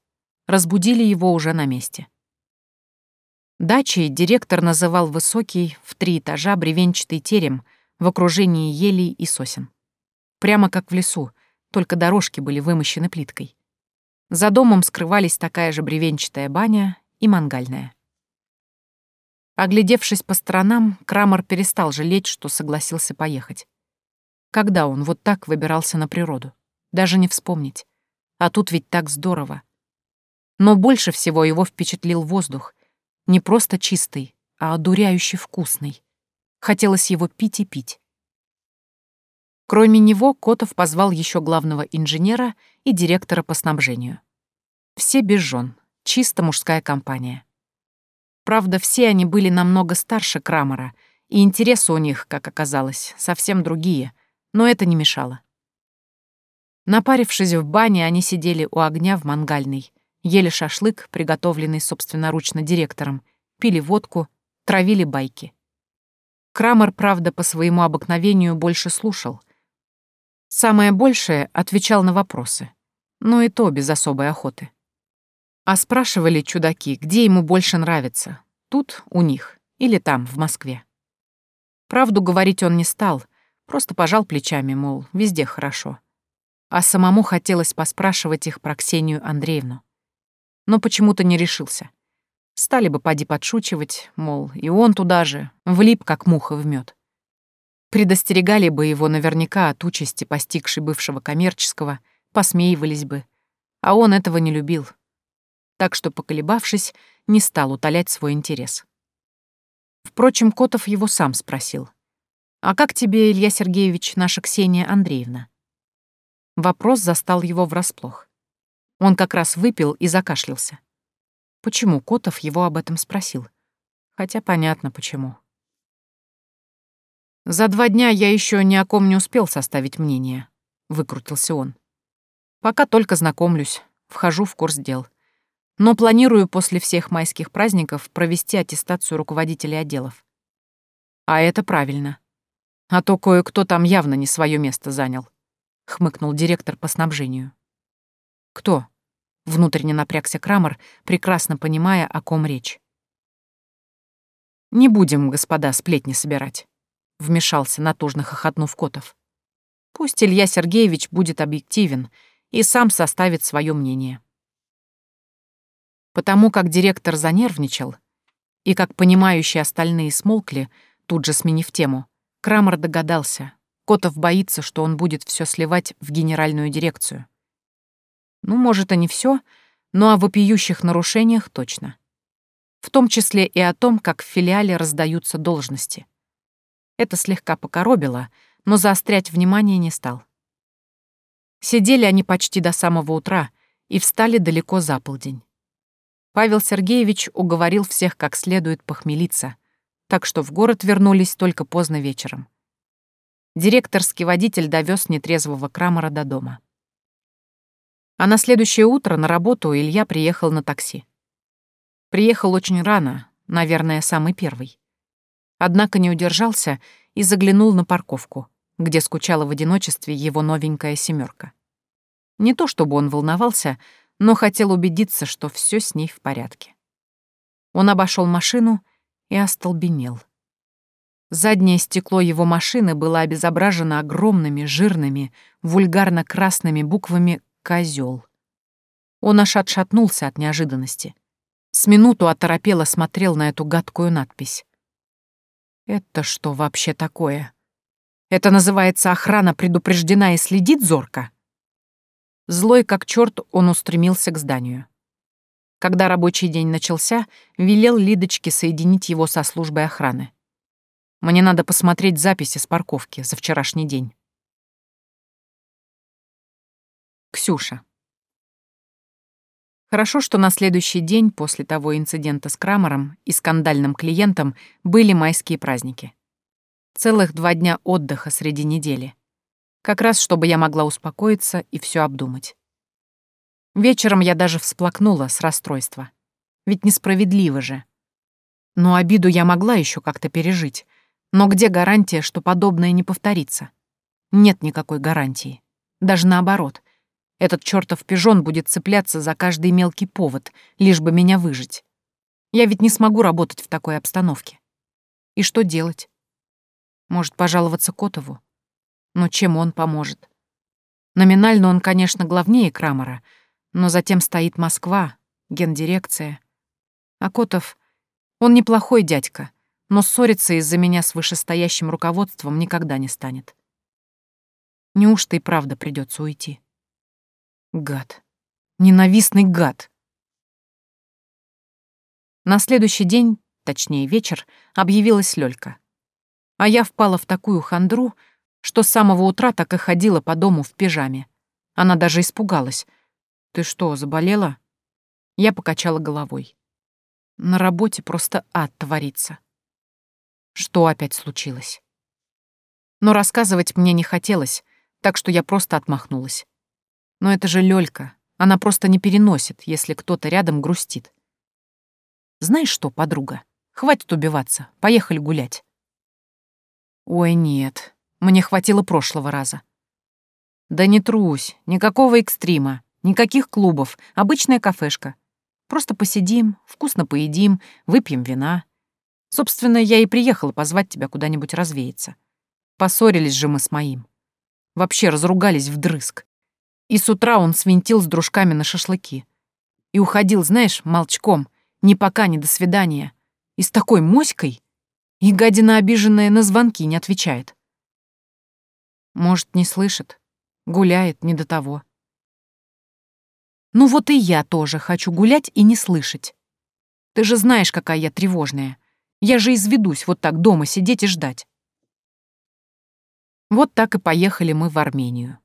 Разбудили его уже на месте. Дачей директор называл высокий, в три этажа бревенчатый терем — в окружении елей и сосен. Прямо как в лесу, только дорожки были вымощены плиткой. За домом скрывались такая же бревенчатая баня и мангальная. Оглядевшись по сторонам, Крамер перестал жалеть, что согласился поехать. Когда он вот так выбирался на природу? Даже не вспомнить. А тут ведь так здорово. Но больше всего его впечатлил воздух. Не просто чистый, а одуряюще вкусный. Хотелось его пить и пить. Кроме него, Котов позвал еще главного инженера и директора по снабжению. Все без жен, чисто мужская компания. Правда, все они были намного старше Крамера, и интересы у них, как оказалось, совсем другие, но это не мешало. Напарившись в бане, они сидели у огня в мангальной, ели шашлык, приготовленный собственноручно директором, пили водку, травили байки. Крамер, правда, по своему обыкновению больше слушал. Самое большее отвечал на вопросы, но и то без особой охоты. А спрашивали чудаки, где ему больше нравится, тут, у них, или там, в Москве. Правду говорить он не стал, просто пожал плечами, мол, везде хорошо. А самому хотелось поспрашивать их про Ксению Андреевну. Но почему-то не решился. Стали бы поди подшучивать, мол, и он туда же, влип, как муха в мед. Предостерегали бы его наверняка от участи, постигшей бывшего коммерческого, посмеивались бы. А он этого не любил, так что, поколебавшись, не стал утолять свой интерес. Впрочем, Котов его сам спросил. «А как тебе, Илья Сергеевич, наша Ксения Андреевна?» Вопрос застал его врасплох. Он как раз выпил и закашлялся. Почему Котов его об этом спросил? Хотя понятно, почему. «За два дня я еще ни о ком не успел составить мнение», — выкрутился он. «Пока только знакомлюсь, вхожу в курс дел но планирую после всех майских праздников провести аттестацию руководителей отделов. А это правильно. А то кое-кто там явно не свое место занял, хмыкнул директор по снабжению. Кто? Внутренне напрягся Крамер, прекрасно понимая, о ком речь. «Не будем, господа, сплетни собирать», — вмешался натужно хохотнув Котов. «Пусть Илья Сергеевич будет объективен и сам составит свое мнение». Потому как директор занервничал, и как понимающие остальные смолкли, тут же сменив тему, Крамер догадался, Котов боится, что он будет все сливать в генеральную дирекцию. Ну, может, и не все, но о вопиющих нарушениях точно. В том числе и о том, как в филиале раздаются должности. Это слегка покоробило, но заострять внимание не стал. Сидели они почти до самого утра и встали далеко за полдень. Павел Сергеевич уговорил всех как следует похмелиться, так что в город вернулись только поздно вечером. Директорский водитель довез нетрезвого Крамера до дома. А на следующее утро на работу Илья приехал на такси. Приехал очень рано, наверное, самый первый. Однако не удержался и заглянул на парковку, где скучала в одиночестве его новенькая семерка. Не то чтобы он волновался, но хотел убедиться, что все с ней в порядке. Он обошел машину и остолбенел. Заднее стекло его машины было обезображено огромными, жирными, вульгарно-красными буквами «Козёл». Он аж отшатнулся от неожиданности. С минуту оторопело смотрел на эту гадкую надпись. «Это что вообще такое? Это называется охрана предупреждена и следит зорко?» Злой как черт, он устремился к зданию. Когда рабочий день начался, велел Лидочке соединить его со службой охраны. Мне надо посмотреть записи с парковки за вчерашний день. Ксюша. Хорошо, что на следующий день после того инцидента с Крамером и скандальным клиентом были майские праздники. Целых два дня отдыха среди недели. Как раз, чтобы я могла успокоиться и все обдумать. Вечером я даже всплакнула с расстройства. Ведь несправедливо же. Но обиду я могла еще как-то пережить. Но где гарантия, что подобное не повторится? Нет никакой гарантии. Даже наоборот. Этот чертов пижон будет цепляться за каждый мелкий повод, лишь бы меня выжить. Я ведь не смогу работать в такой обстановке. И что делать? Может, пожаловаться Котову? Но чем он поможет? Номинально он, конечно, главнее Крамера, но затем стоит Москва, гендирекция. А Котов... Он неплохой дядька, но ссориться из-за меня с вышестоящим руководством никогда не станет. Неужто и правда придется уйти? Гад. Ненавистный гад. На следующий день, точнее вечер, объявилась Лёлька. А я впала в такую хандру, что с самого утра так и ходила по дому в пижаме. Она даже испугалась. «Ты что, заболела?» Я покачала головой. На работе просто ад творится. Что опять случилось? Но рассказывать мне не хотелось, так что я просто отмахнулась. Но это же Лёлька, она просто не переносит, если кто-то рядом грустит. Знаешь что, подруга, хватит убиваться, поехали гулять. Ой, нет, мне хватило прошлого раза. Да не трусь, никакого экстрима, никаких клубов, обычная кафешка. Просто посидим, вкусно поедим, выпьем вина. Собственно, я и приехала позвать тебя куда-нибудь развеяться. Поссорились же мы с моим. Вообще разругались вдрызг. И с утра он свинтил с дружками на шашлыки. И уходил, знаешь, молчком, ни пока, ни до свидания. И с такой моськой. И гадина обиженная на звонки не отвечает. Может, не слышит. Гуляет не до того. Ну вот и я тоже хочу гулять и не слышать. Ты же знаешь, какая я тревожная. Я же изведусь вот так дома сидеть и ждать. Вот так и поехали мы в Армению.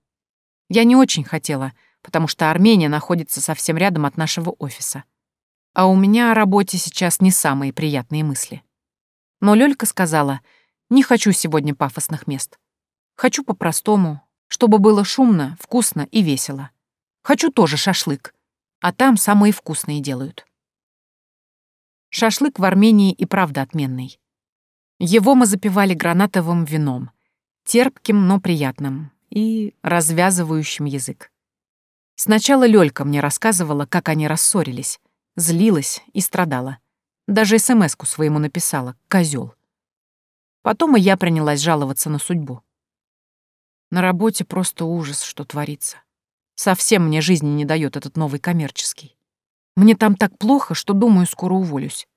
Я не очень хотела, потому что Армения находится совсем рядом от нашего офиса. А у меня о работе сейчас не самые приятные мысли. Но Лёлька сказала, не хочу сегодня пафосных мест. Хочу по-простому, чтобы было шумно, вкусно и весело. Хочу тоже шашлык, а там самые вкусные делают. Шашлык в Армении и правда отменный. Его мы запивали гранатовым вином — терпким, но приятным и развязывающим язык. Сначала Лёлька мне рассказывала, как они рассорились, злилась и страдала. Даже СМС-ку своему написала «козёл». Потом и я принялась жаловаться на судьбу. На работе просто ужас, что творится. Совсем мне жизни не дает этот новый коммерческий. Мне там так плохо, что, думаю, скоро уволюсь.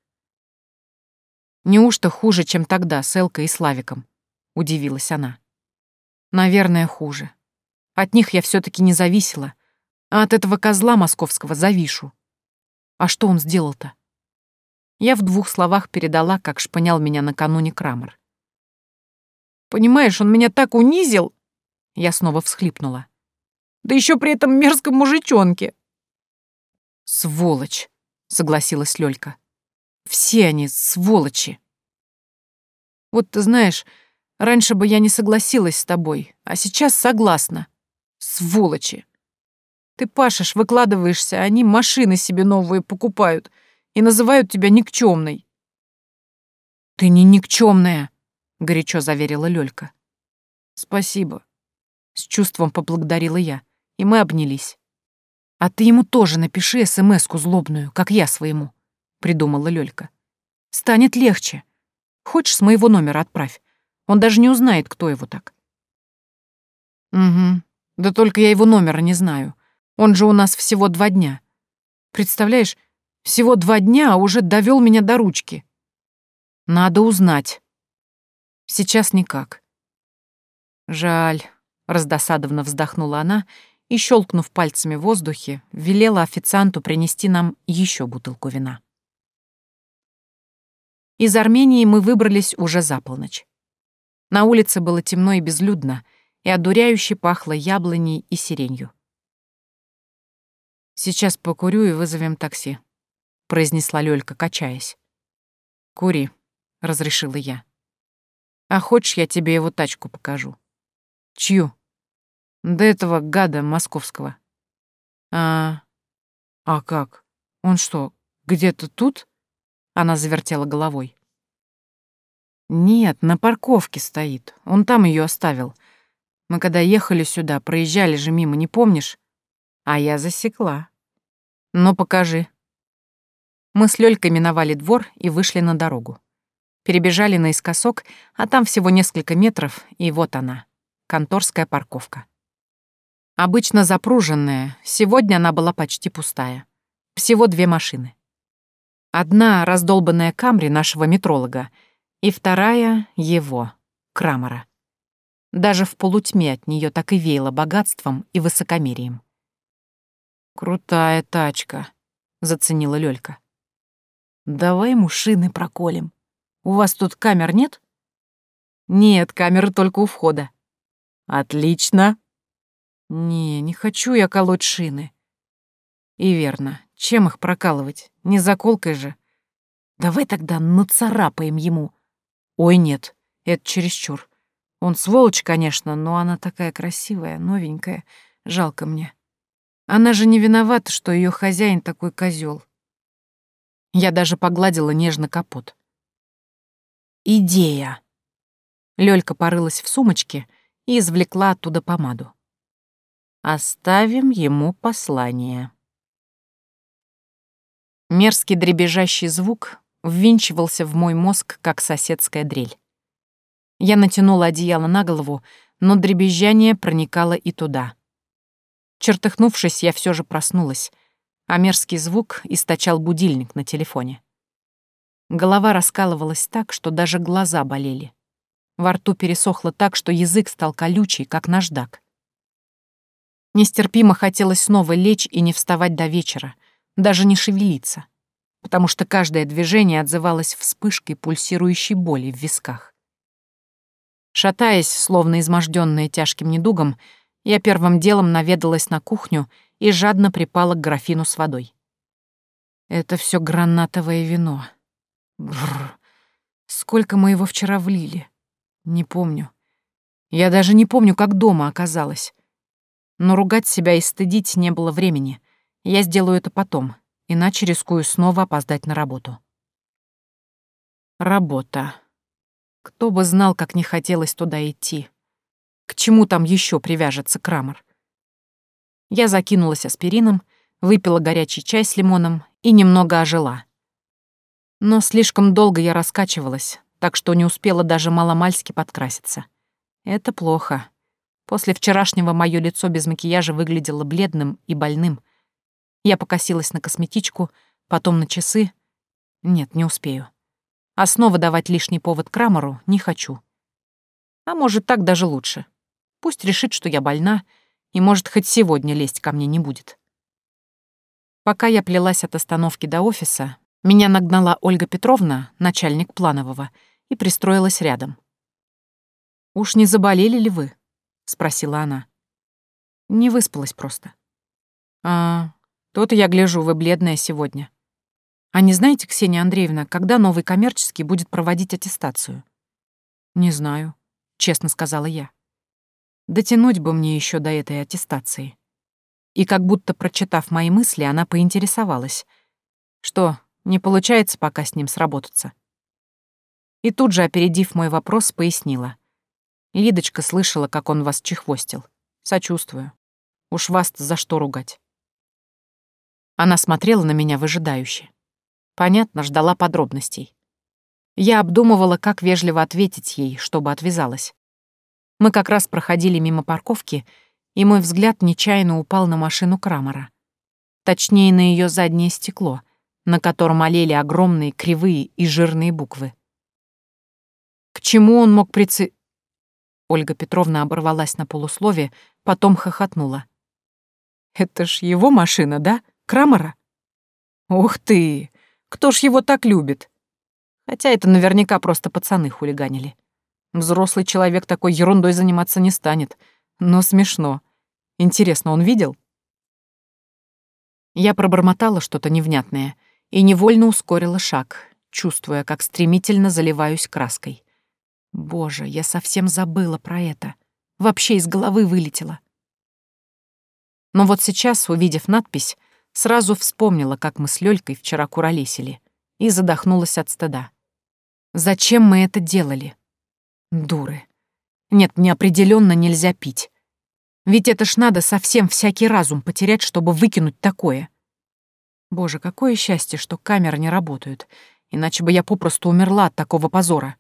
Неужто хуже, чем тогда с Элкой и Славиком? — удивилась она. «Наверное, хуже. От них я все таки не зависела, а от этого козла московского завишу. А что он сделал-то?» Я в двух словах передала, как шпынял меня накануне Крамер. «Понимаешь, он меня так унизил!» Я снова всхлипнула. «Да еще при этом мерзком мужичонке!» «Сволочь!» — согласилась Лёлька. «Все они сволочи!» «Вот ты знаешь, Раньше бы я не согласилась с тобой, а сейчас согласна. Сволочи. Ты пашешь, выкладываешься, они машины себе новые покупают и называют тебя никчемной. Ты не никчемная, горячо заверила Лёлька. Спасибо. С чувством поблагодарила я, и мы обнялись. А ты ему тоже напиши СМС-ку злобную, как я своему, придумала Лёлька. Станет легче. Хочешь, с моего номера отправь. Он даже не узнает, кто его так. Угу. Да только я его номера не знаю. Он же у нас всего два дня. Представляешь, всего два дня, а уже довел меня до ручки. Надо узнать. Сейчас никак. Жаль, раздосадованно вздохнула она и, щелкнув пальцами в воздухе, велела официанту принести нам еще бутылку вина. Из Армении мы выбрались уже за полночь. На улице было темно и безлюдно, и одуряюще пахло яблоней и сиренью. «Сейчас покурю и вызовем такси», — произнесла Лёлька, качаясь. «Кури», — разрешила я. «А хочешь, я тебе его тачку покажу?» «Чью?» «Да этого гада московского». «А... а как? Он что, где-то тут?» Она завертела головой. «Нет, на парковке стоит. Он там ее оставил. Мы когда ехали сюда, проезжали же мимо, не помнишь? А я засекла. Ну, покажи». Мы с Лёлькой миновали двор и вышли на дорогу. Перебежали наискосок, а там всего несколько метров, и вот она, конторская парковка. Обычно запруженная, сегодня она была почти пустая. Всего две машины. Одна — раздолбанная Камри нашего метролога, и вторая — его, Крамера. Даже в полутьме от нее так и веяло богатством и высокомерием. «Крутая тачка», — заценила Лёлька. «Давай ему шины проколем. У вас тут камер нет?» «Нет, камеры только у входа». «Отлично». «Не, не хочу я колоть шины». «И верно, чем их прокалывать? Не заколкой же. Давай тогда нацарапаем ему». «Ой, нет, это чересчур. Он сволочь, конечно, но она такая красивая, новенькая. Жалко мне. Она же не виновата, что ее хозяин такой козел. Я даже погладила нежно капот. «Идея!» Лёлька порылась в сумочке и извлекла оттуда помаду. «Оставим ему послание». Мерзкий дребезжащий звук ввинчивался в мой мозг, как соседская дрель. Я натянула одеяло на голову, но дребезжание проникало и туда. Чертыхнувшись, я все же проснулась, а мерзкий звук источал будильник на телефоне. Голова раскалывалась так, что даже глаза болели. Во рту пересохло так, что язык стал колючий, как наждак. Нестерпимо хотелось снова лечь и не вставать до вечера, даже не шевелиться, потому что каждое движение отзывалось вспышкой пульсирующей боли в висках. Шатаясь, словно измождённая тяжким недугом, я первым делом наведалась на кухню и жадно припала к графину с водой. Это все гранатовое вино. Бррр. Сколько мы его вчера влили? Не помню. Я даже не помню, как дома оказалась. Но ругать себя и стыдить не было времени. Я сделаю это потом, иначе рискую снова опоздать на работу. Работа. Кто бы знал, как не хотелось туда идти. К чему там еще привяжется Крамер? Я закинулась аспирином, выпила горячий чай с лимоном и немного ожила. Но слишком долго я раскачивалась, так что не успела даже маломальски подкраситься. Это плохо. После вчерашнего мое лицо без макияжа выглядело бледным и больным. Я покосилась на косметичку, потом на часы. Нет, не успею. А снова давать лишний повод Крамеру не хочу. А может, так даже лучше. Пусть решит, что я больна, и, может, хоть сегодня лезть ко мне не будет. Пока я плелась от остановки до офиса, меня нагнала Ольга Петровна, начальник планового, и пристроилась рядом. «Уж не заболели ли вы?» — спросила она. «Не выспалась просто». «А, то-то я гляжу, вы бледная сегодня. А не знаете, Ксения Андреевна, когда новый коммерческий будет проводить аттестацию? Не знаю, честно сказала я. Дотянуть бы мне еще до этой аттестации. И как будто прочитав мои мысли, она поинтересовалась. Что, не получается пока с ним сработаться? И тут же, опередив мой вопрос, пояснила. Лидочка слышала, как он вас чехвостил. Сочувствую. Уж вас-то за что ругать? Она смотрела на меня выжидающе. Понятно, ждала подробностей. Я обдумывала, как вежливо ответить ей, чтобы отвязалась. Мы как раз проходили мимо парковки, и мой взгляд нечаянно упал на машину Крамера. Точнее, на ее заднее стекло, на котором олели огромные кривые и жирные буквы. К чему он мог прици... Ольга Петровна оборвалась на полуслове, потом хохотнула. «Это ж его машина, да? Крамера?» «Ух ты! Кто ж его так любит? Хотя это наверняка просто пацаны хулиганили. Взрослый человек такой ерундой заниматься не станет. Но смешно. Интересно, он видел? Я пробормотала что-то невнятное и невольно ускорила шаг, чувствуя, как стремительно заливаюсь краской. Боже, я совсем забыла про это. Вообще из головы вылетела. Но вот сейчас, увидев надпись, Сразу вспомнила, как мы с Лёлькой вчера куролесили, и задохнулась от стыда. Зачем мы это делали? Дуры. Нет, мне определенно нельзя пить. Ведь это ж надо совсем всякий разум потерять, чтобы выкинуть такое. Боже, какое счастье, что камеры не работают, иначе бы я попросту умерла от такого позора.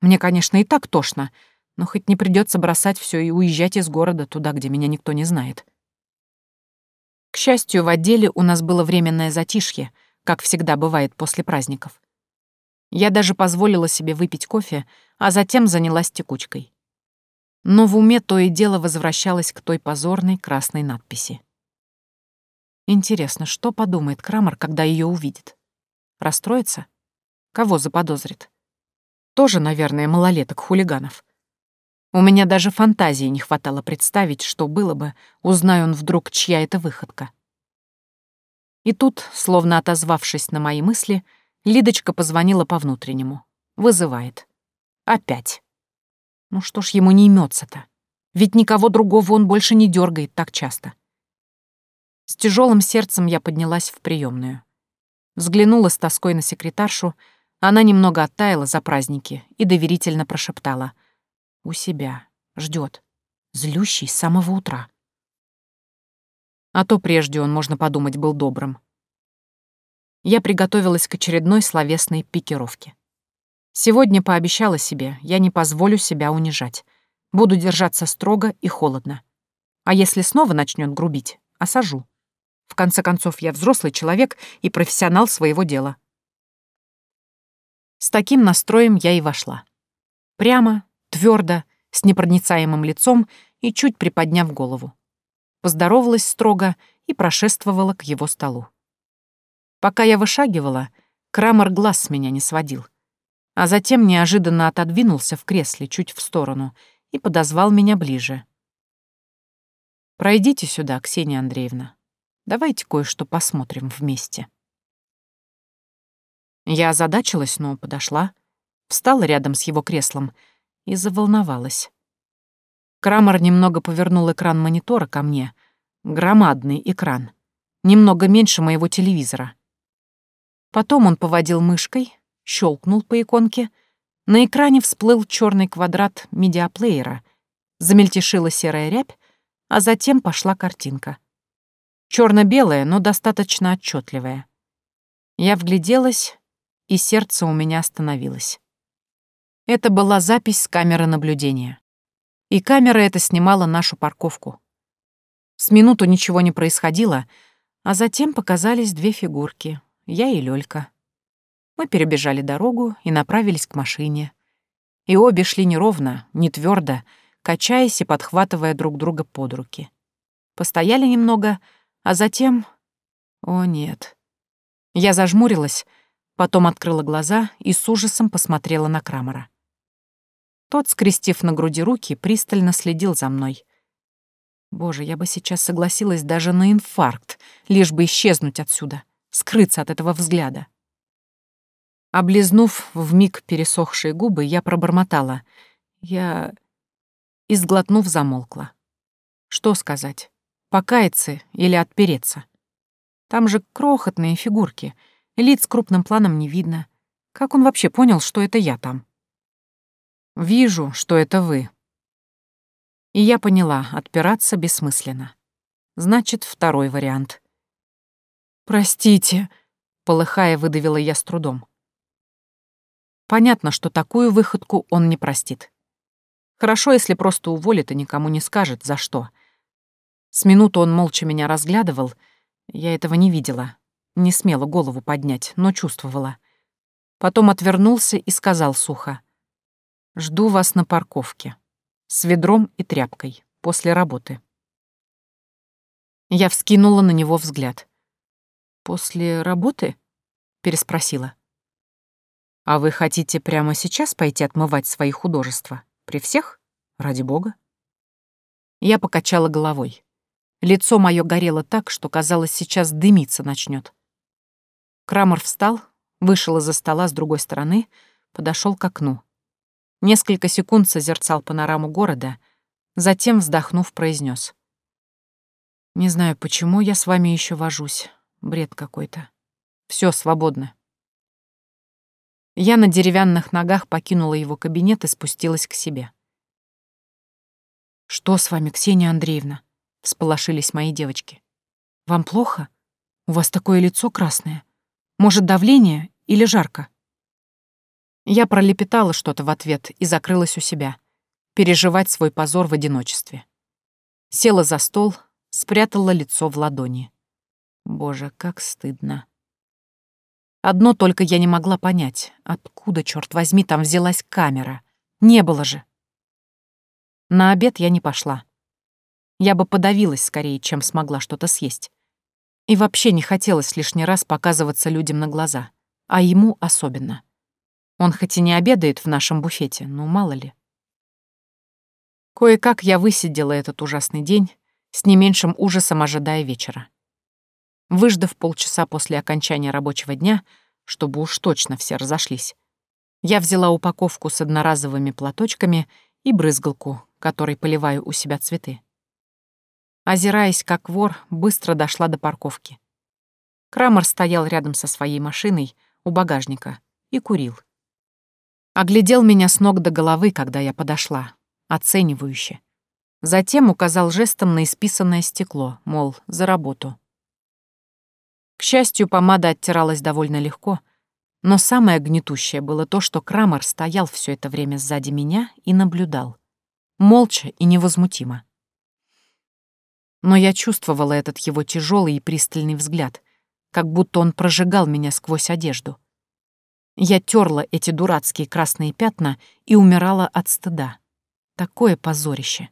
Мне, конечно, и так тошно, но хоть не придется бросать все и уезжать из города туда, где меня никто не знает. К счастью, в отделе у нас было временное затишье, как всегда бывает после праздников. Я даже позволила себе выпить кофе, а затем занялась текучкой. Но в уме то и дело возвращалась к той позорной красной надписи. Интересно, что подумает Крамер, когда ее увидит? Расстроится? Кого заподозрит? Тоже, наверное, малолеток-хулиганов. У меня даже фантазии не хватало представить, что было бы, узнай он вдруг, чья это выходка. И тут, словно отозвавшись на мои мысли, Лидочка позвонила по внутреннему. Вызывает. Опять. Ну что ж ему не имется-то? Ведь никого другого он больше не дергает так часто. С тяжелым сердцем я поднялась в приемную. Взглянула с тоской на секретаршу, она немного оттаяла за праздники и доверительно прошептала. «У себя. ждет, Злющий с самого утра». А то прежде он, можно подумать, был добрым. Я приготовилась к очередной словесной пикировке. Сегодня пообещала себе, я не позволю себя унижать. Буду держаться строго и холодно. А если снова начнет грубить, осажу. В конце концов, я взрослый человек и профессионал своего дела. С таким настроем я и вошла. Прямо, твердо, с непроницаемым лицом и чуть приподняв голову. Поздоровалась строго и прошествовала к его столу. Пока я вышагивала, Крамер глаз с меня не сводил — а затем неожиданно отодвинулся в кресле чуть в сторону и подозвал меня ближе. «Пройдите сюда, Ксения Андреевна. Давайте кое-что посмотрим вместе». Я озадачилась, но подошла, встала рядом с его креслом и заволновалась. Крамер немного повернул экран монитора ко мне. Громадный экран. Немного меньше моего телевизора. Потом он поводил мышкой, щелкнул по иконке. На экране всплыл черный квадрат медиаплеера, замельтешила серая рябь, а затем пошла картинка. черно белая но достаточно отчетливая. Я вгляделась, и сердце у меня остановилось. Это была запись с камеры наблюдения. И камера эта снимала нашу парковку. С минуту ничего не происходило, а затем показались две фигурки — я и Лёлька. Мы перебежали дорогу и направились к машине. И обе шли неровно, не твердо, качаясь и подхватывая друг друга под руки. Постояли немного, а затем... О, нет. Я зажмурилась, потом открыла глаза и с ужасом посмотрела на Крамера. Тот, скрестив на груди руки, пристально следил за мной. Боже, я бы сейчас согласилась даже на инфаркт, лишь бы исчезнуть отсюда, скрыться от этого взгляда. Облизнув вмиг пересохшие губы, я пробормотала. Я... И сглотнув, замолкла. Что сказать? Покаяться или отпереться? Там же крохотные фигурки. Лиц крупным планом не видно. Как он вообще понял, что это я там? Вижу, что это вы. И я поняла, отпираться бессмысленно. Значит, второй вариант. «Простите», — полыхая, выдавила я с трудом. Понятно, что такую выходку он не простит. Хорошо, если просто уволит и никому не скажет, за что. С минуту он молча меня разглядывал. Я этого не видела. Не смела голову поднять, но чувствовала. Потом отвернулся и сказал сухо. «Жду вас на парковке. С ведром и тряпкой. После работы». Я вскинула на него взгляд. «После работы?» — переспросила. А вы хотите прямо сейчас пойти отмывать свои художества? При всех? Ради бога. Я покачала головой. Лицо мое горело так, что, казалось, сейчас дымиться начнет. Крамер встал, вышел из-за стола с другой стороны, подошел к окну. Несколько секунд созерцал панораму города, затем, вздохнув, произнес: «Не знаю, почему я с вами еще вожусь. Бред какой-то. Все свободно». Я на деревянных ногах покинула его кабинет и спустилась к себе. «Что с вами, Ксения Андреевна?» — всполошились мои девочки. «Вам плохо? У вас такое лицо красное. Может, давление или жарко?» Я пролепетала что-то в ответ и закрылась у себя. Переживать свой позор в одиночестве. Села за стол, спрятала лицо в ладони. Боже, как стыдно. Одно только я не могла понять, откуда, черт возьми, там взялась камера. Не было же. На обед я не пошла. Я бы подавилась скорее, чем смогла что-то съесть. И вообще не хотелось лишний раз показываться людям на глаза, а ему особенно. Он хоть и не обедает в нашем буфете, но мало ли. Кое-как я высидела этот ужасный день, с не меньшим ужасом ожидая вечера. Выждав полчаса после окончания рабочего дня, чтобы уж точно все разошлись, я взяла упаковку с одноразовыми платочками и брызгалку, которой поливаю у себя цветы. Озираясь как вор, быстро дошла до парковки. Крамер стоял рядом со своей машиной у багажника и курил. Оглядел меня с ног до головы, когда я подошла, оценивающе. Затем указал жестом на исписанное стекло, мол, за работу. К счастью, помада оттиралась довольно легко, но самое гнетущее было то, что Крамер стоял все это время сзади меня и наблюдал. Молча и невозмутимо. Но я чувствовала этот его тяжелый и пристальный взгляд, как будто он прожигал меня сквозь одежду. Я терла эти дурацкие красные пятна и умирала от стыда. Такое позорище.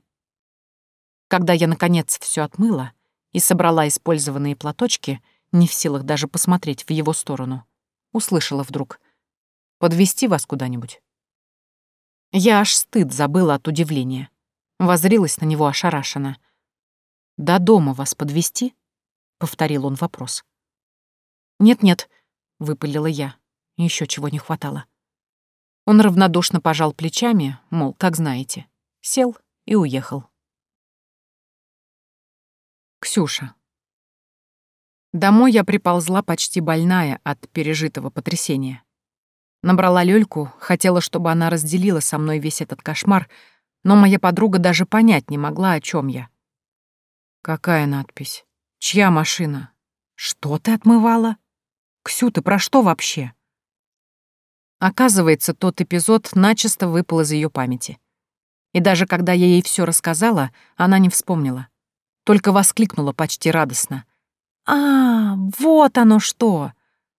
Когда я, наконец, все отмыла и собрала использованные платочки — не в силах даже посмотреть в его сторону. Услышала вдруг. «Подвести вас куда-нибудь?» Я аж стыд забыла от удивления. Возрилась на него ошарашенно. «До дома вас подвести? повторил он вопрос. «Нет-нет», — выпалила я. Еще чего не хватало. Он равнодушно пожал плечами, мол, как знаете. Сел и уехал. Ксюша. Домой я приползла почти больная от пережитого потрясения. Набрала Лёльку, хотела, чтобы она разделила со мной весь этот кошмар, но моя подруга даже понять не могла, о чем я. Какая надпись? Чья машина? Что ты отмывала? Ксю, ты про что вообще? Оказывается, тот эпизод начисто выпал из ее памяти. И даже когда я ей все рассказала, она не вспомнила. Только воскликнула почти радостно. А, вот оно что!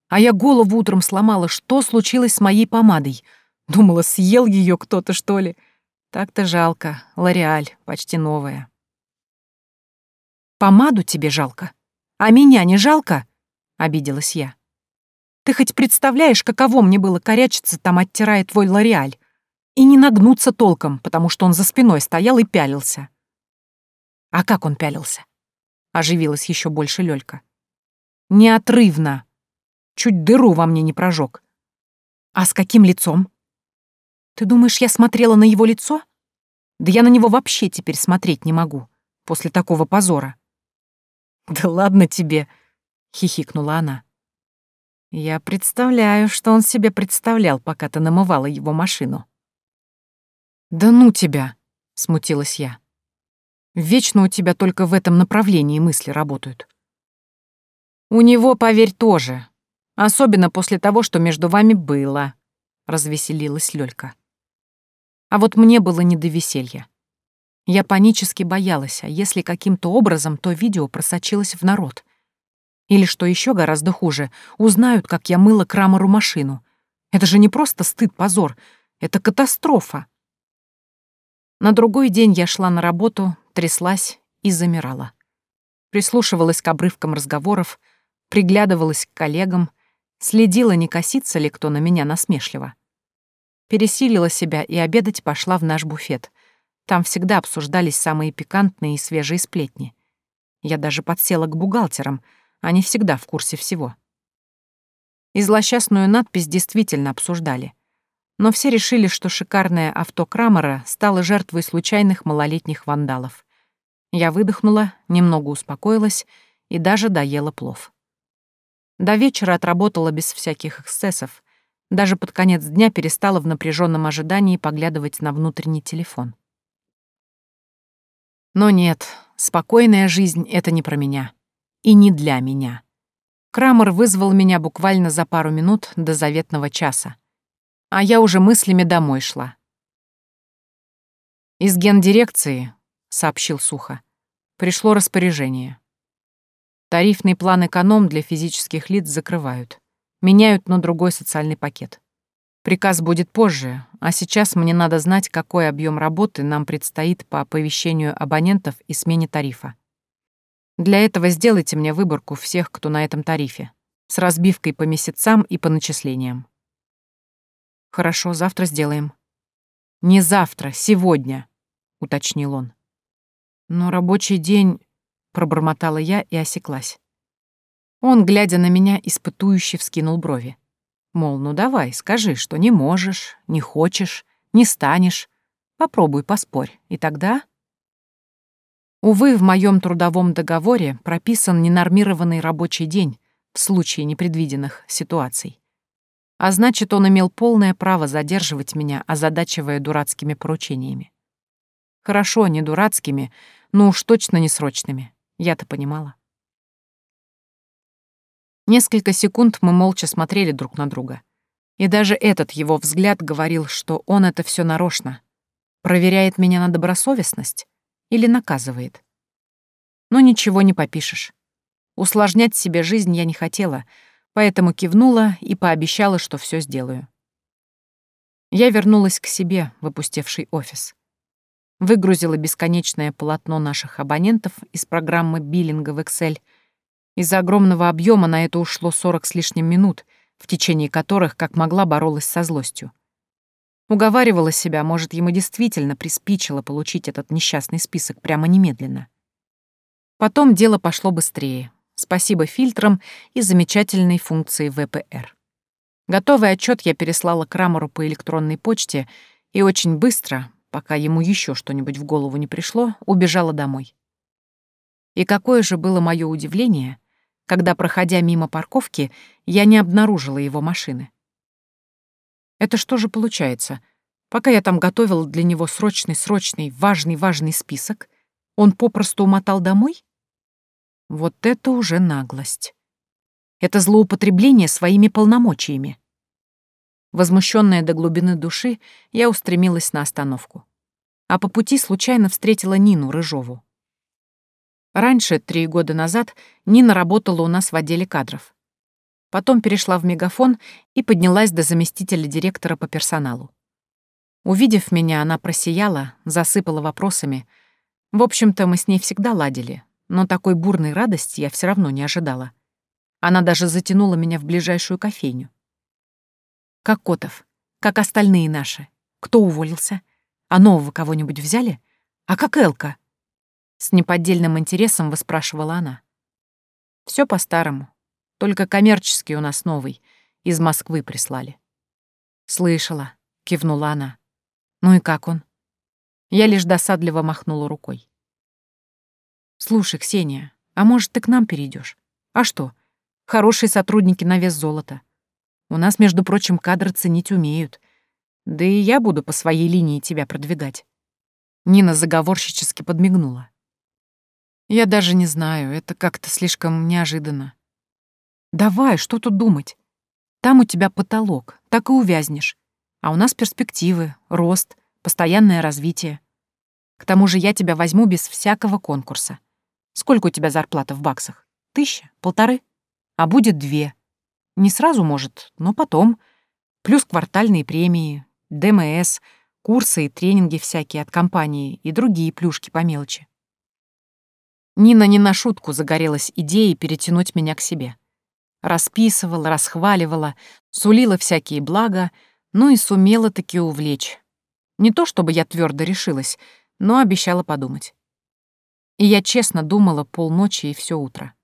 А я голову утром сломала, что случилось с моей помадой. Думала, съел ее кто-то, что ли. Так-то жалко. Лореаль, почти новая. Помаду тебе жалко? А меня не жалко? Обиделась я. Ты хоть представляешь, каково мне было корячиться там, оттирая твой Лореаль? И не нагнуться толком, потому что он за спиной стоял и пялился. А как он пялился? Оживилась еще больше Лёлька. Неотрывно. Чуть дыру во мне не прожег. А с каким лицом? Ты думаешь, я смотрела на его лицо? Да я на него вообще теперь смотреть не могу, после такого позора. Да ладно тебе, хихикнула она. Я представляю, что он себе представлял, пока ты намывала его машину. Да ну тебя, смутилась я. Вечно у тебя только в этом направлении мысли работают. У него, поверь, тоже. Особенно после того, что между вами было, развеселилась Лёлька. А вот мне было не до веселья. Я панически боялась, а если каким-то образом то видео просочилось в народ. Или, что еще гораздо хуже, узнают, как я мыла Крамеру машину. Это же не просто стыд-позор, это катастрофа. На другой день я шла на работу, тряслась и замирала. Прислушивалась к обрывкам разговоров, приглядывалась к коллегам, следила, не косится ли кто на меня насмешливо. Пересилила себя и обедать пошла в наш буфет. Там всегда обсуждались самые пикантные и свежие сплетни. Я даже подсела к бухгалтерам, они всегда в курсе всего. И злосчастную надпись действительно обсуждали. Но все решили, что шикарное авто Крамера стало жертвой случайных малолетних вандалов. Я выдохнула, немного успокоилась и даже доела плов. До вечера отработала без всяких эксцессов. Даже под конец дня перестала в напряженном ожидании поглядывать на внутренний телефон. Но нет, спокойная жизнь — это не про меня. И не для меня. Крамер вызвал меня буквально за пару минут до заветного часа. А я уже мыслями домой шла. Из гендирекции сообщил сухо. «Пришло распоряжение. Тарифный план эконом для физических лиц закрывают. Меняют на другой социальный пакет. Приказ будет позже, а сейчас мне надо знать, какой объем работы нам предстоит по оповещению абонентов и смене тарифа. Для этого сделайте мне выборку всех, кто на этом тарифе, с разбивкой по месяцам и по начислениям. Хорошо, завтра сделаем. Не завтра, сегодня, уточнил он. Но рабочий день, пробормотала я и осеклась. Он, глядя на меня, испытующе вскинул брови. Мол, ну давай, скажи, что не можешь, не хочешь, не станешь. Попробуй, поспорь, и тогда... Увы, в моем трудовом договоре прописан ненормированный рабочий день в случае непредвиденных ситуаций. А значит, он имел полное право задерживать меня, озадачивая дурацкими поручениями. Хорошо, не дурацкими, но уж точно не срочными. Я-то понимала. Несколько секунд мы молча смотрели друг на друга. И даже этот его взгляд говорил, что он это все нарочно. Проверяет меня на добросовестность или наказывает. Но ничего не попишешь. Усложнять себе жизнь я не хотела, поэтому кивнула и пообещала, что все сделаю. Я вернулась к себе, выпустивший офис. Выгрузила бесконечное полотно наших абонентов из программы биллинга в Excel — из-за огромного объема на это ушло сорок с лишним минут, в течение которых, как могла, боролась со злостью. Уговаривала себя, может, ему действительно приспичило получить этот несчастный список прямо немедленно. Потом дело пошло быстрее. Спасибо фильтрам и замечательной функции ВПР. Готовый отчет я переслала Крамеру по электронной почте и очень быстро, пока ему еще что-нибудь в голову не пришло, убежала домой. И какое же было мое удивление, когда, проходя мимо парковки, я не обнаружила его машины. Это что же получается? Пока я там готовила для него срочный-срочный, важный-важный список, он попросту умотал домой? Вот это уже наглость. Это злоупотребление своими полномочиями. Возмущенная до глубины души, я устремилась на остановку. А по пути случайно встретила Нину Рыжову. Раньше, три года назад, Нина работала у нас в отделе кадров. Потом перешла в мегафон и поднялась до заместителя директора по персоналу. Увидев меня, она просияла, засыпала вопросами. В общем-то, мы с ней всегда ладили, но такой бурной радости я все равно не ожидала. Она даже затянула меня в ближайшую кофейню. «Как Котов? Как остальные наши? Кто уволился? А нового кого-нибудь взяли? А как Элка?» С неподдельным интересом выспрашивала она. Все по-старому. Только коммерческий у нас новый. Из Москвы прислали. Слышала, кивнула она. Ну и как он? Я лишь досадливо махнула рукой. Слушай, Ксения, а может, ты к нам перейдешь? А что? Хорошие сотрудники на вес золота. У нас, между прочим, кадры ценить умеют. Да и я буду по своей линии тебя продвигать. Нина заговорщически подмигнула. Я даже не знаю, это как-то слишком неожиданно. Давай, что тут думать? Там у тебя потолок, так и увязнешь. А у нас перспективы, рост, постоянное развитие. К тому же я тебя возьму без всякого конкурса. Сколько у тебя зарплата в баксах? Тысяча? Полторы? А будет две. Не сразу, может, но потом. Плюс квартальные премии, ДМС, курсы и тренинги всякие от компании и другие плюшки по мелочи. Нина не на шутку загорелась идеей перетянуть меня к себе. Расписывала, расхваливала, сулила всякие блага, ну и сумела таки увлечь. Не то чтобы я твердо решилась, но обещала подумать. И я честно думала полночи и все утро.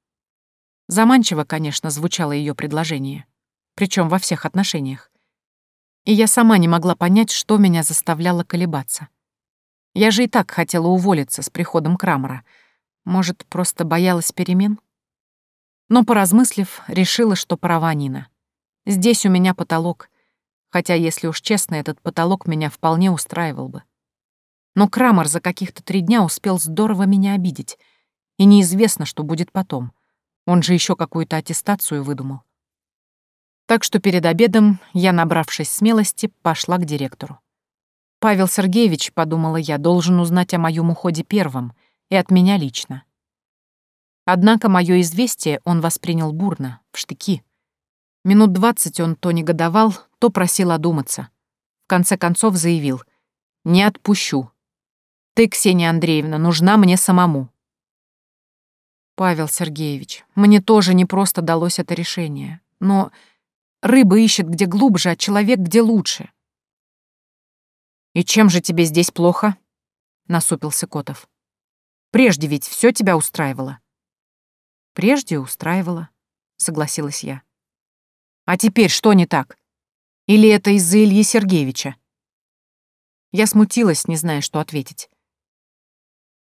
Заманчиво, конечно, звучало ее предложение, причем во всех отношениях. И я сама не могла понять, что меня заставляло колебаться. Я же и так хотела уволиться с приходом Крамера — может, просто боялась перемен? Но, поразмыслив, решила, что права Нина. Здесь у меня потолок, хотя, если уж честно, этот потолок меня вполне устраивал бы. Но Крамер за каких-то три дня успел здорово меня обидеть, и неизвестно, что будет потом. Он же еще какую-то аттестацию выдумал. Так что перед обедом я, набравшись смелости, пошла к директору. Павел Сергеевич, подумала я, должен узнать о моем уходе первым — и от меня лично. Однако мое известие он воспринял бурно, в штыки. Минут двадцать он то негодовал, то просил одуматься. В конце концов заявил «Не отпущу. Ты, Ксения Андреевна, нужна мне самому». Павел Сергеевич, мне тоже не просто далось это решение, но рыба ищет где глубже, а человек где лучше. «И чем же тебе здесь плохо?» — насупился Котов. «Прежде ведь все тебя устраивало». «Прежде устраивало», — согласилась я. «А теперь что не так? Или это из-за Ильи Сергеевича?» Я смутилась, не зная, что ответить.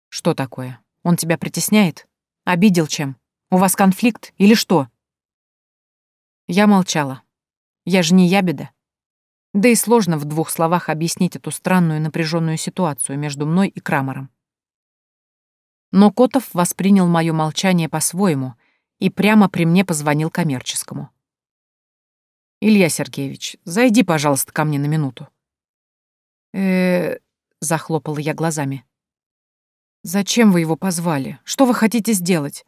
«Что такое? Он тебя притесняет? Обидел чем? У вас конфликт или что?» Я молчала. Я же не ябеда. Да и сложно в двух словах объяснить эту странную напряженную ситуацию между мной и Крамером. Но Котов воспринял мое молчание по-своему и прямо при мне позвонил коммерческому. «Илья Сергеевич, зайди, пожалуйста, ко мне на минуту». э захлопала я глазами. «Зачем вы его позвали? Что вы хотите сделать?»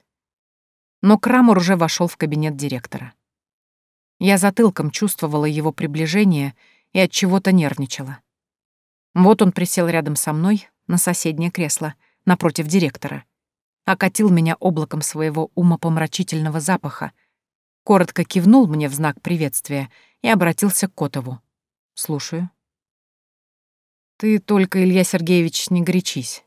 Но Крамер уже вошел в кабинет директора. Я затылком чувствовала его приближение и от чего-то нервничала. Вот он присел рядом со мной на соседнее кресло, напротив директора, окатил меня облаком своего умопомрачительного запаха, коротко кивнул мне в знак приветствия и обратился к Котову. «Слушаю». «Ты только, Илья Сергеевич, не горячись.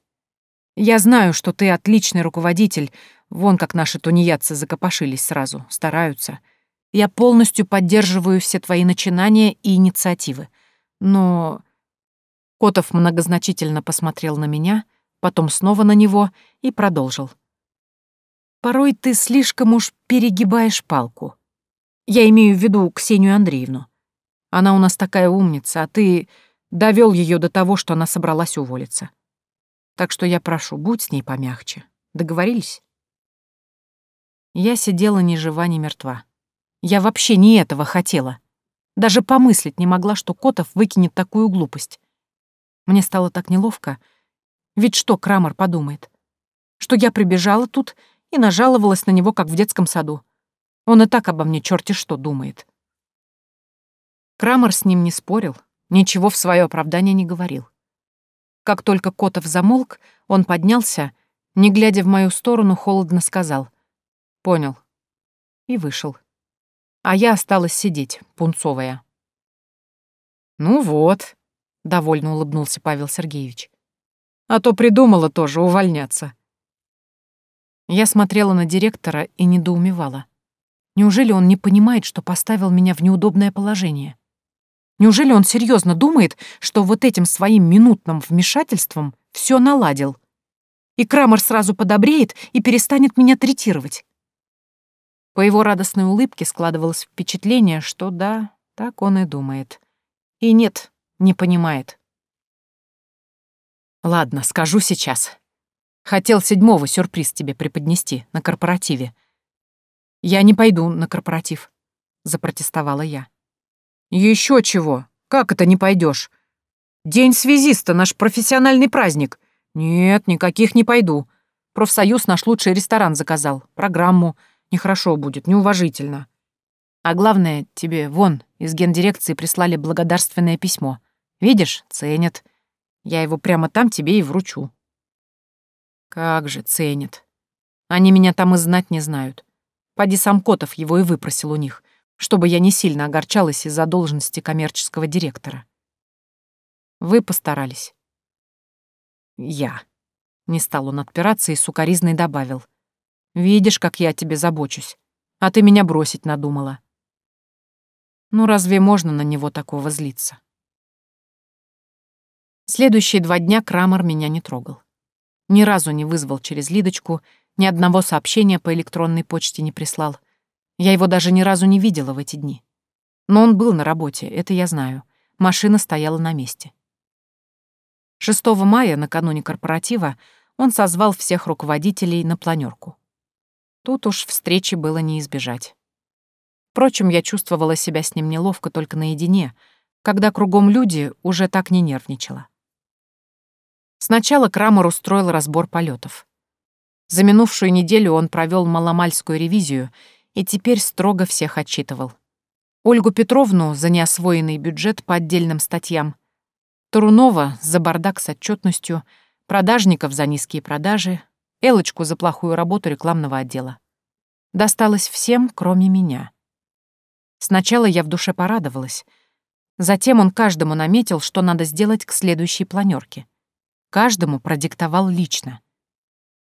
Я знаю, что ты отличный руководитель, вон как наши тунеядцы закопошились сразу, стараются. Я полностью поддерживаю все твои начинания и инициативы. Но...» Котов многозначительно посмотрел на меня, потом снова на него и продолжил. Порой ты слишком уж перегибаешь палку. Я имею в виду Ксению Андреевну. Она у нас такая умница, а ты довел ее до того, что она собралась уволиться. Так что я прошу, будь с ней помягче. Договорились? Я сидела ни жива, ни мертва. Я вообще не этого хотела. Даже помыслить не могла, что Котов выкинет такую глупость. Мне стало так неловко. Ведь что Крамер подумает? Что я прибежала тут и нажаловалась на него, как в детском саду. Он и так обо мне черти что думает. Крамер с ним не спорил, ничего в свое оправдание не говорил. Как только Котов замолк, он поднялся, не глядя в мою сторону, холодно сказал «Понял». И вышел. А я осталась сидеть, пунцовая. «Ну вот», — довольно улыбнулся Павел Сергеевич. «А то придумала тоже увольняться». Я смотрела на директора и недоумевала. Неужели он не понимает, что поставил меня в неудобное положение? Неужели он серьезно думает, что вот этим своим минутным вмешательством все наладил? И Крамер сразу подобреет и перестанет меня третировать? По его радостной улыбке складывалось впечатление, что да, так он и думает. И нет, не понимает. Ладно, скажу сейчас. Хотел седьмого сюрприз тебе преподнести на корпоративе. Я не пойду на корпоратив, запротестовала я. Еще чего? Как это не пойдешь? День связиста, наш профессиональный праздник. Нет, никаких не пойду. Профсоюз наш лучший ресторан заказал. Программу. Нехорошо будет, неуважительно. А главное, тебе вон из гендирекции прислали благодарственное письмо. Видишь, ценят. Я его прямо там тебе и вручу. Как же ценят. Они меня там и знать не знают. Поди сам Котов его и выпросил у них, чтобы я не сильно огорчалась из-за должности коммерческого директора. Вы постарались. Я. Не стал он отпираться и сукоризной добавил. Видишь, как я о тебе забочусь. А ты меня бросить надумала. Ну разве можно на него такого злиться? Следующие два дня Крамер меня не трогал. Ни разу не вызвал через Лидочку, ни одного сообщения по электронной почте не прислал. Я его даже ни разу не видела в эти дни. Но он был на работе, это я знаю. Машина стояла на месте. 6 мая, накануне корпоратива, он созвал всех руководителей на планерку. Тут уж встречи было не избежать. Впрочем, я чувствовала себя с ним неловко только наедине, когда кругом люди уже так не нервничала. Сначала Крамер устроил разбор полетов. За минувшую неделю он провел маломальскую ревизию и теперь строго всех отчитывал. Ольгу Петровну за неосвоенный бюджет по отдельным статьям, Турунова за бардак с отчетностью, продажников за низкие продажи, Элочку за плохую работу рекламного отдела. Досталось всем, кроме меня. Сначала я в душе порадовалась. Затем он каждому наметил, что надо сделать к следующей планерке. Каждому продиктовал лично.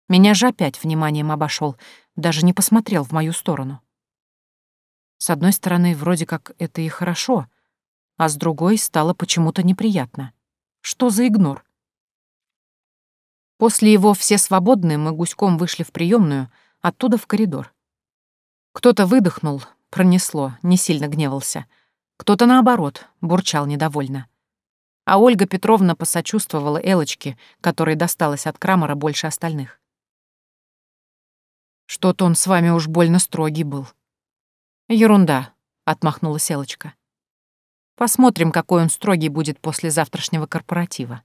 Меня же опять вниманием обошел, даже не посмотрел в мою сторону. С одной стороны, вроде как это и хорошо, а с другой стало почему-то неприятно. Что за игнор? После его «все свободны» мы гуськом вышли в приемную, оттуда в коридор. Кто-то выдохнул, пронесло, не сильно гневался. Кто-то, наоборот, бурчал недовольно. А Ольга Петровна посочувствовала Элочке, которой досталось от Крамера больше остальных. «Что-то он с вами уж больно строгий был». «Ерунда», — отмахнулась Элочка. «Посмотрим, какой он строгий будет после завтрашнего корпоратива».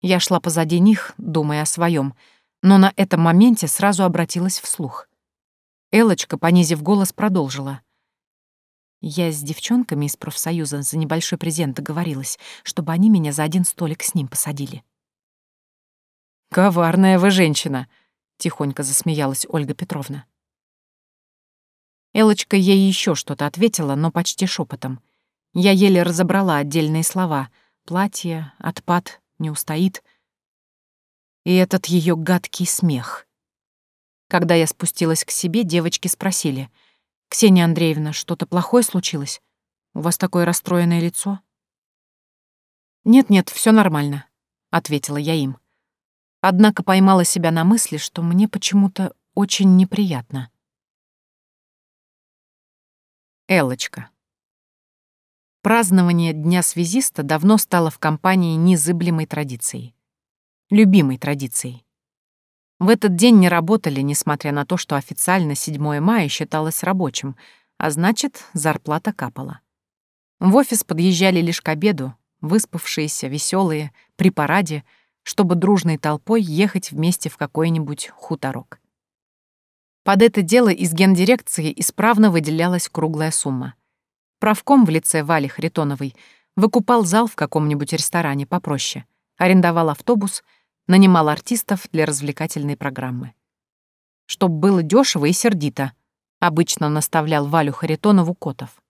Я шла позади них, думая о своем, но на этом моменте сразу обратилась вслух. Элочка, понизив голос, продолжила. Я с девчонками из профсоюза за небольшой презент договорилась, чтобы они меня за один столик с ним посадили. «Коварная вы женщина!» — тихонько засмеялась Ольга Петровна. Элочка ей еще что-то ответила, но почти шепотом. Я еле разобрала отдельные слова. Платье, отпад, не устоит. И этот ее гадкий смех. Когда я спустилась к себе, девочки спросили. «Ксения Андреевна, что-то плохое случилось? У вас такое расстроенное лицо?» «Нет-нет, все нормально», — ответила я им. Однако поймала себя на мысли, что мне почему-то очень неприятно. Элочка. Празднование Дня связиста давно стало в компании незыблемой традицией. Любимой традицией. В этот день не работали, несмотря на то, что официально 7 мая считалось рабочим, а значит, зарплата капала. В офис подъезжали лишь к обеду, выспавшиеся, веселые, при параде, чтобы дружной толпой ехать вместе в какой-нибудь хуторок. Под это дело из гендирекции исправно выделялась круглая сумма. Правком в лице Вали Харитоновой выкупал зал в каком-нибудь ресторане попроще, арендовал автобус, нанимал артистов для развлекательной программы. Чтоб было дешево и сердито, обычно наставлял Валю Харитонову Котов.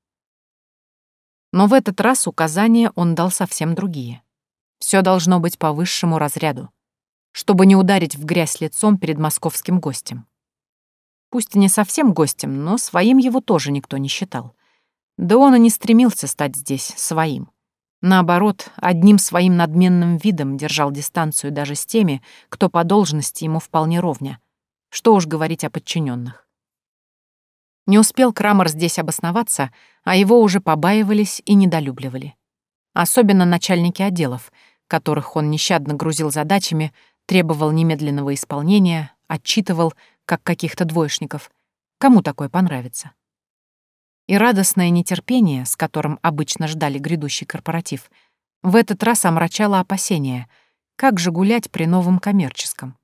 Но в этот раз указания он дал совсем другие. Все должно быть по высшему разряду, чтобы не ударить в грязь лицом перед московским гостем. Пусть и не совсем гостем, но своим его тоже никто не считал. Да он и не стремился стать здесь своим. Наоборот, одним своим надменным видом держал дистанцию даже с теми, кто по должности ему вполне ровня. Что уж говорить о подчиненных. Не успел Крамер здесь обосноваться, а его уже побаивались и недолюбливали. Особенно начальники отделов, которых он нещадно грузил задачами, требовал немедленного исполнения, отчитывал, как каких-то двоечников. Кому такое понравится? И радостное нетерпение, с которым обычно ждали грядущий корпоратив, в этот раз омрачало опасения. Как же гулять при новом коммерческом?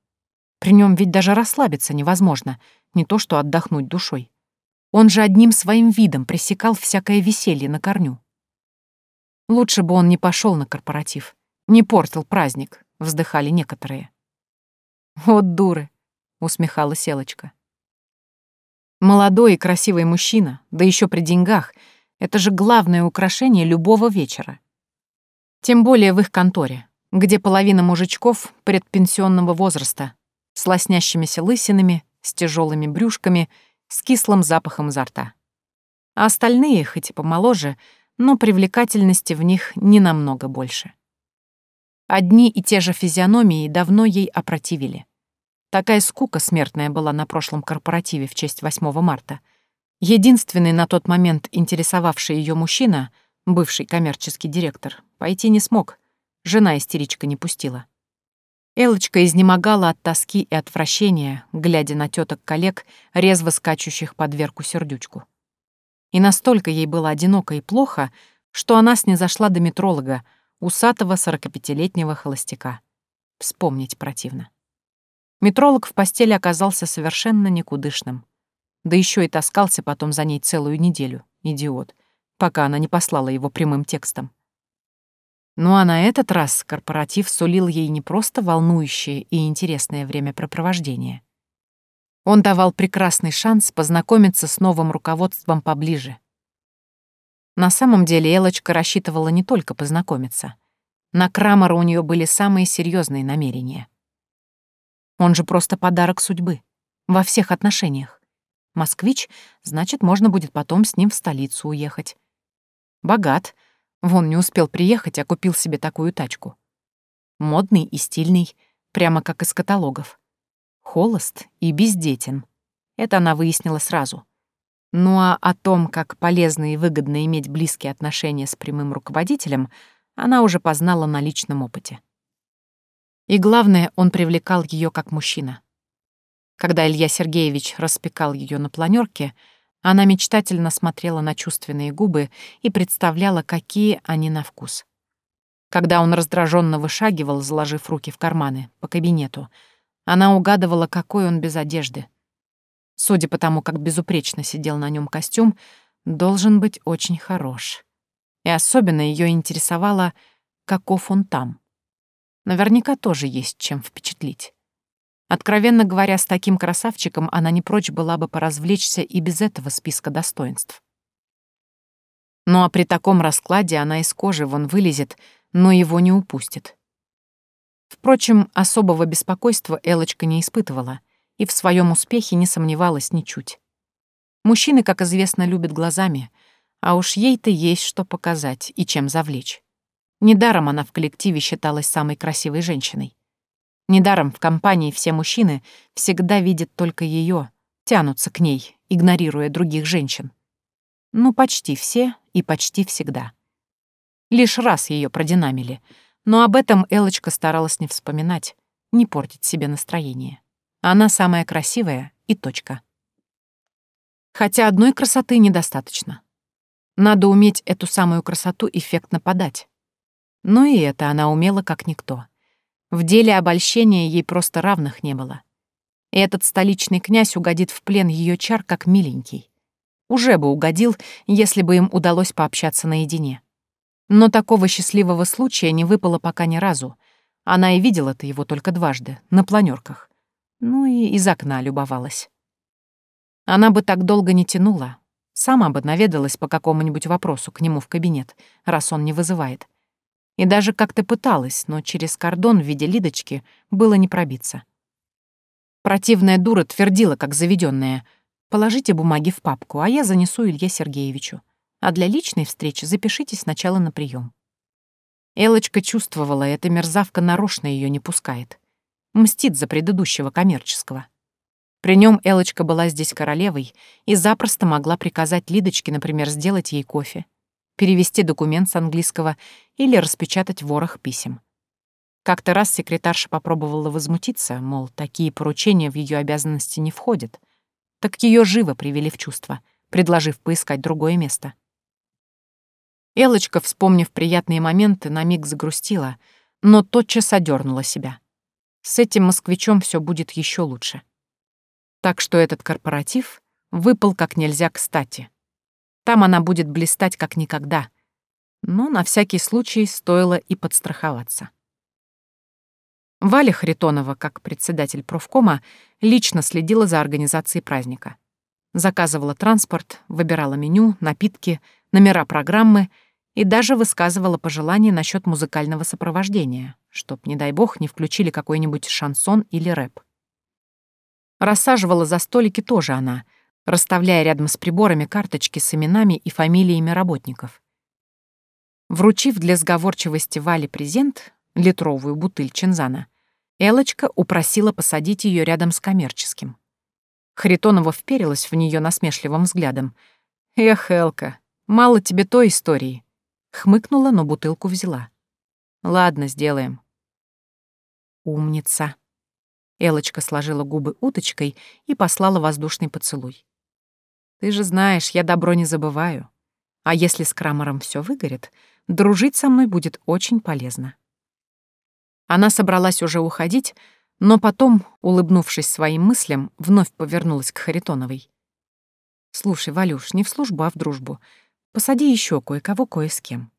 При нем ведь даже расслабиться невозможно, не то что отдохнуть душой. Он же одним своим видом пресекал всякое веселье на корню. Лучше бы он не пошел на корпоратив, не портил праздник, вздыхали некоторые. Вот дуры, усмехалась Селочка. Молодой и красивый мужчина, да еще при деньгах, это же главное украшение любого вечера. Тем более в их конторе, где половина мужичков предпенсионного возраста, с лоснящимися лысинами, с тяжелыми брюшками, с кислым запахом изо рта. А остальные, хоть и помоложе, но привлекательности в них не намного больше. Одни и те же физиономии давно ей опротивили. Такая скука смертная была на прошлом корпоративе в честь 8 марта. Единственный на тот момент интересовавший ее мужчина, бывший коммерческий директор, пойти не смог. Жена истеричка не пустила. Элочка изнемогала от тоски и отвращения, глядя на теток коллег, резво скачущих под дверку сердючку. И настолько ей было одиноко и плохо, что она снизошла до метролога, усатого 45-летнего холостяка. Вспомнить противно. Метролог в постели оказался совершенно никудышным. Да еще и таскался потом за ней целую неделю, идиот, пока она не послала его прямым текстом. Ну а на этот раз корпоратив сулил ей не просто волнующее и интересное времяпрепровождение. Он давал прекрасный шанс познакомиться с новым руководством поближе. На самом деле Элочка рассчитывала не только познакомиться. На Крамера у нее были самые серьезные намерения. Он же просто подарок судьбы. Во всех отношениях. Москвич, значит, можно будет потом с ним в столицу уехать. Богат. Вон не успел приехать, а купил себе такую тачку. Модный и стильный, прямо как из каталогов. Холост и бездетен. Это она выяснила сразу. Ну а о том, как полезно и выгодно иметь близкие отношения с прямым руководителем, она уже познала на личном опыте. И главное, он привлекал ее как мужчина. Когда Илья Сергеевич распекал ее на планерке, она мечтательно смотрела на чувственные губы и представляла, какие они на вкус. Когда он раздраженно вышагивал, заложив руки в карманы, по кабинету, она угадывала, какой он без одежды. Судя по тому, как безупречно сидел на нем костюм, должен быть очень хорош. И особенно ее интересовало, каков он там. Наверняка тоже есть чем впечатлить. Откровенно говоря, с таким красавчиком она не прочь была бы поразвлечься и без этого списка достоинств. Ну а при таком раскладе она из кожи вон вылезет, но его не упустит. Впрочем, особого беспокойства Элочка не испытывала и в своем успехе не сомневалась ничуть. Мужчины, как известно, любят глазами, а уж ей-то есть что показать и чем завлечь. Недаром она в коллективе считалась самой красивой женщиной. Недаром в компании все мужчины всегда видят только ее, тянутся к ней, игнорируя других женщин. Ну, почти все и почти всегда. Лишь раз ее продинамили, но об этом Элочка старалась не вспоминать, не портить себе настроение. Она самая красивая и точка. Хотя одной красоты недостаточно. Надо уметь эту самую красоту эффектно подать. Но и это она умела как никто. В деле обольщения ей просто равных не было. И этот столичный князь угодит в плен ее чар как миленький. Уже бы угодил, если бы им удалось пообщаться наедине. Но такого счастливого случая не выпало пока ни разу. Она и видела-то его только дважды, на планерках. Ну и из окна любовалась. Она бы так долго не тянула. Сама бы наведалась по какому-нибудь вопросу к нему в кабинет, раз он не вызывает. И даже как-то пыталась, но через кордон в виде Лидочки было не пробиться. Противная дура твердила, как заведенная: «Положите бумаги в папку, а я занесу Илье Сергеевичу. А для личной встречи запишитесь сначала на прием. Элочка чувствовала, эта мерзавка нарочно ее не пускает. Мстит за предыдущего коммерческого. При нем Элочка была здесь королевой и запросто могла приказать Лидочке, например, сделать ей кофе перевести документ с английского или распечатать ворох писем. Как-то раз секретарша попробовала возмутиться, мол, такие поручения в ее обязанности не входят. Так ее живо привели в чувство, предложив поискать другое место. Элочка, вспомнив приятные моменты, на миг загрустила, но тотчас одернула себя. С этим москвичом все будет еще лучше. Так что этот корпоратив выпал как нельзя кстати. Там она будет блистать как никогда. Но на всякий случай стоило и подстраховаться. Валя Харитонова, как председатель профкома, лично следила за организацией праздника. Заказывала транспорт, выбирала меню, напитки, номера программы и даже высказывала пожелания насчет музыкального сопровождения, чтоб, не дай бог, не включили какой-нибудь шансон или рэп. Рассаживала за столики тоже она — расставляя рядом с приборами карточки с именами и фамилиями работников. Вручив для сговорчивости Вале презент, литровую бутыль Чинзана, Элочка упросила посадить ее рядом с коммерческим. Харитонова вперилась в нее насмешливым взглядом. «Эх, Элка, мало тебе той истории». Хмыкнула, но бутылку взяла. «Ладно, сделаем». «Умница». Элочка сложила губы уточкой и послала воздушный поцелуй. Ты же знаешь, я добро не забываю. А если с Крамером все выгорит, дружить со мной будет очень полезно. Она собралась уже уходить, но потом, улыбнувшись своим мыслям, вновь повернулась к Харитоновой. Слушай, Валюш, не в службу, а в дружбу. Посади еще кое-кого кое с кем.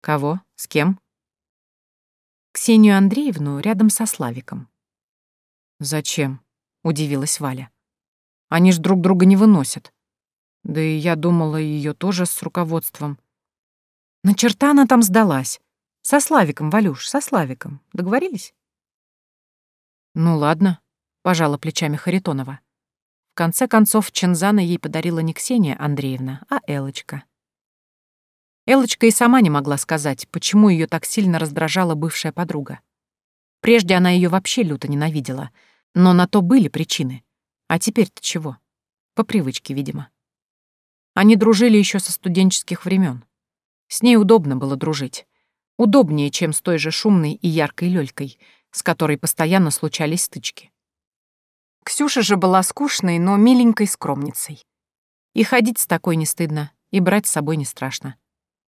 Кого? С кем? Ксению Андреевну рядом со Славиком. Зачем? Удивилась Валя. Они ж друг друга не выносят. Да и я думала, ее тоже с руководством. На черта она там сдалась. Со Славиком, Валюш, со Славиком. Договорились? Ну ладно, пожала плечами Харитонова. В конце концов, Чензана ей подарила не Ксения Андреевна, а Элочка. Элочка и сама не могла сказать, почему ее так сильно раздражала бывшая подруга. Прежде она ее вообще люто ненавидела, но на то были причины. А теперь-то чего? По привычке, видимо. Они дружили еще со студенческих времен. С ней удобно было дружить. Удобнее, чем с той же шумной и яркой Лёлькой, с которой постоянно случались стычки. Ксюша же была скучной, но миленькой скромницей. И ходить с такой не стыдно, и брать с собой не страшно.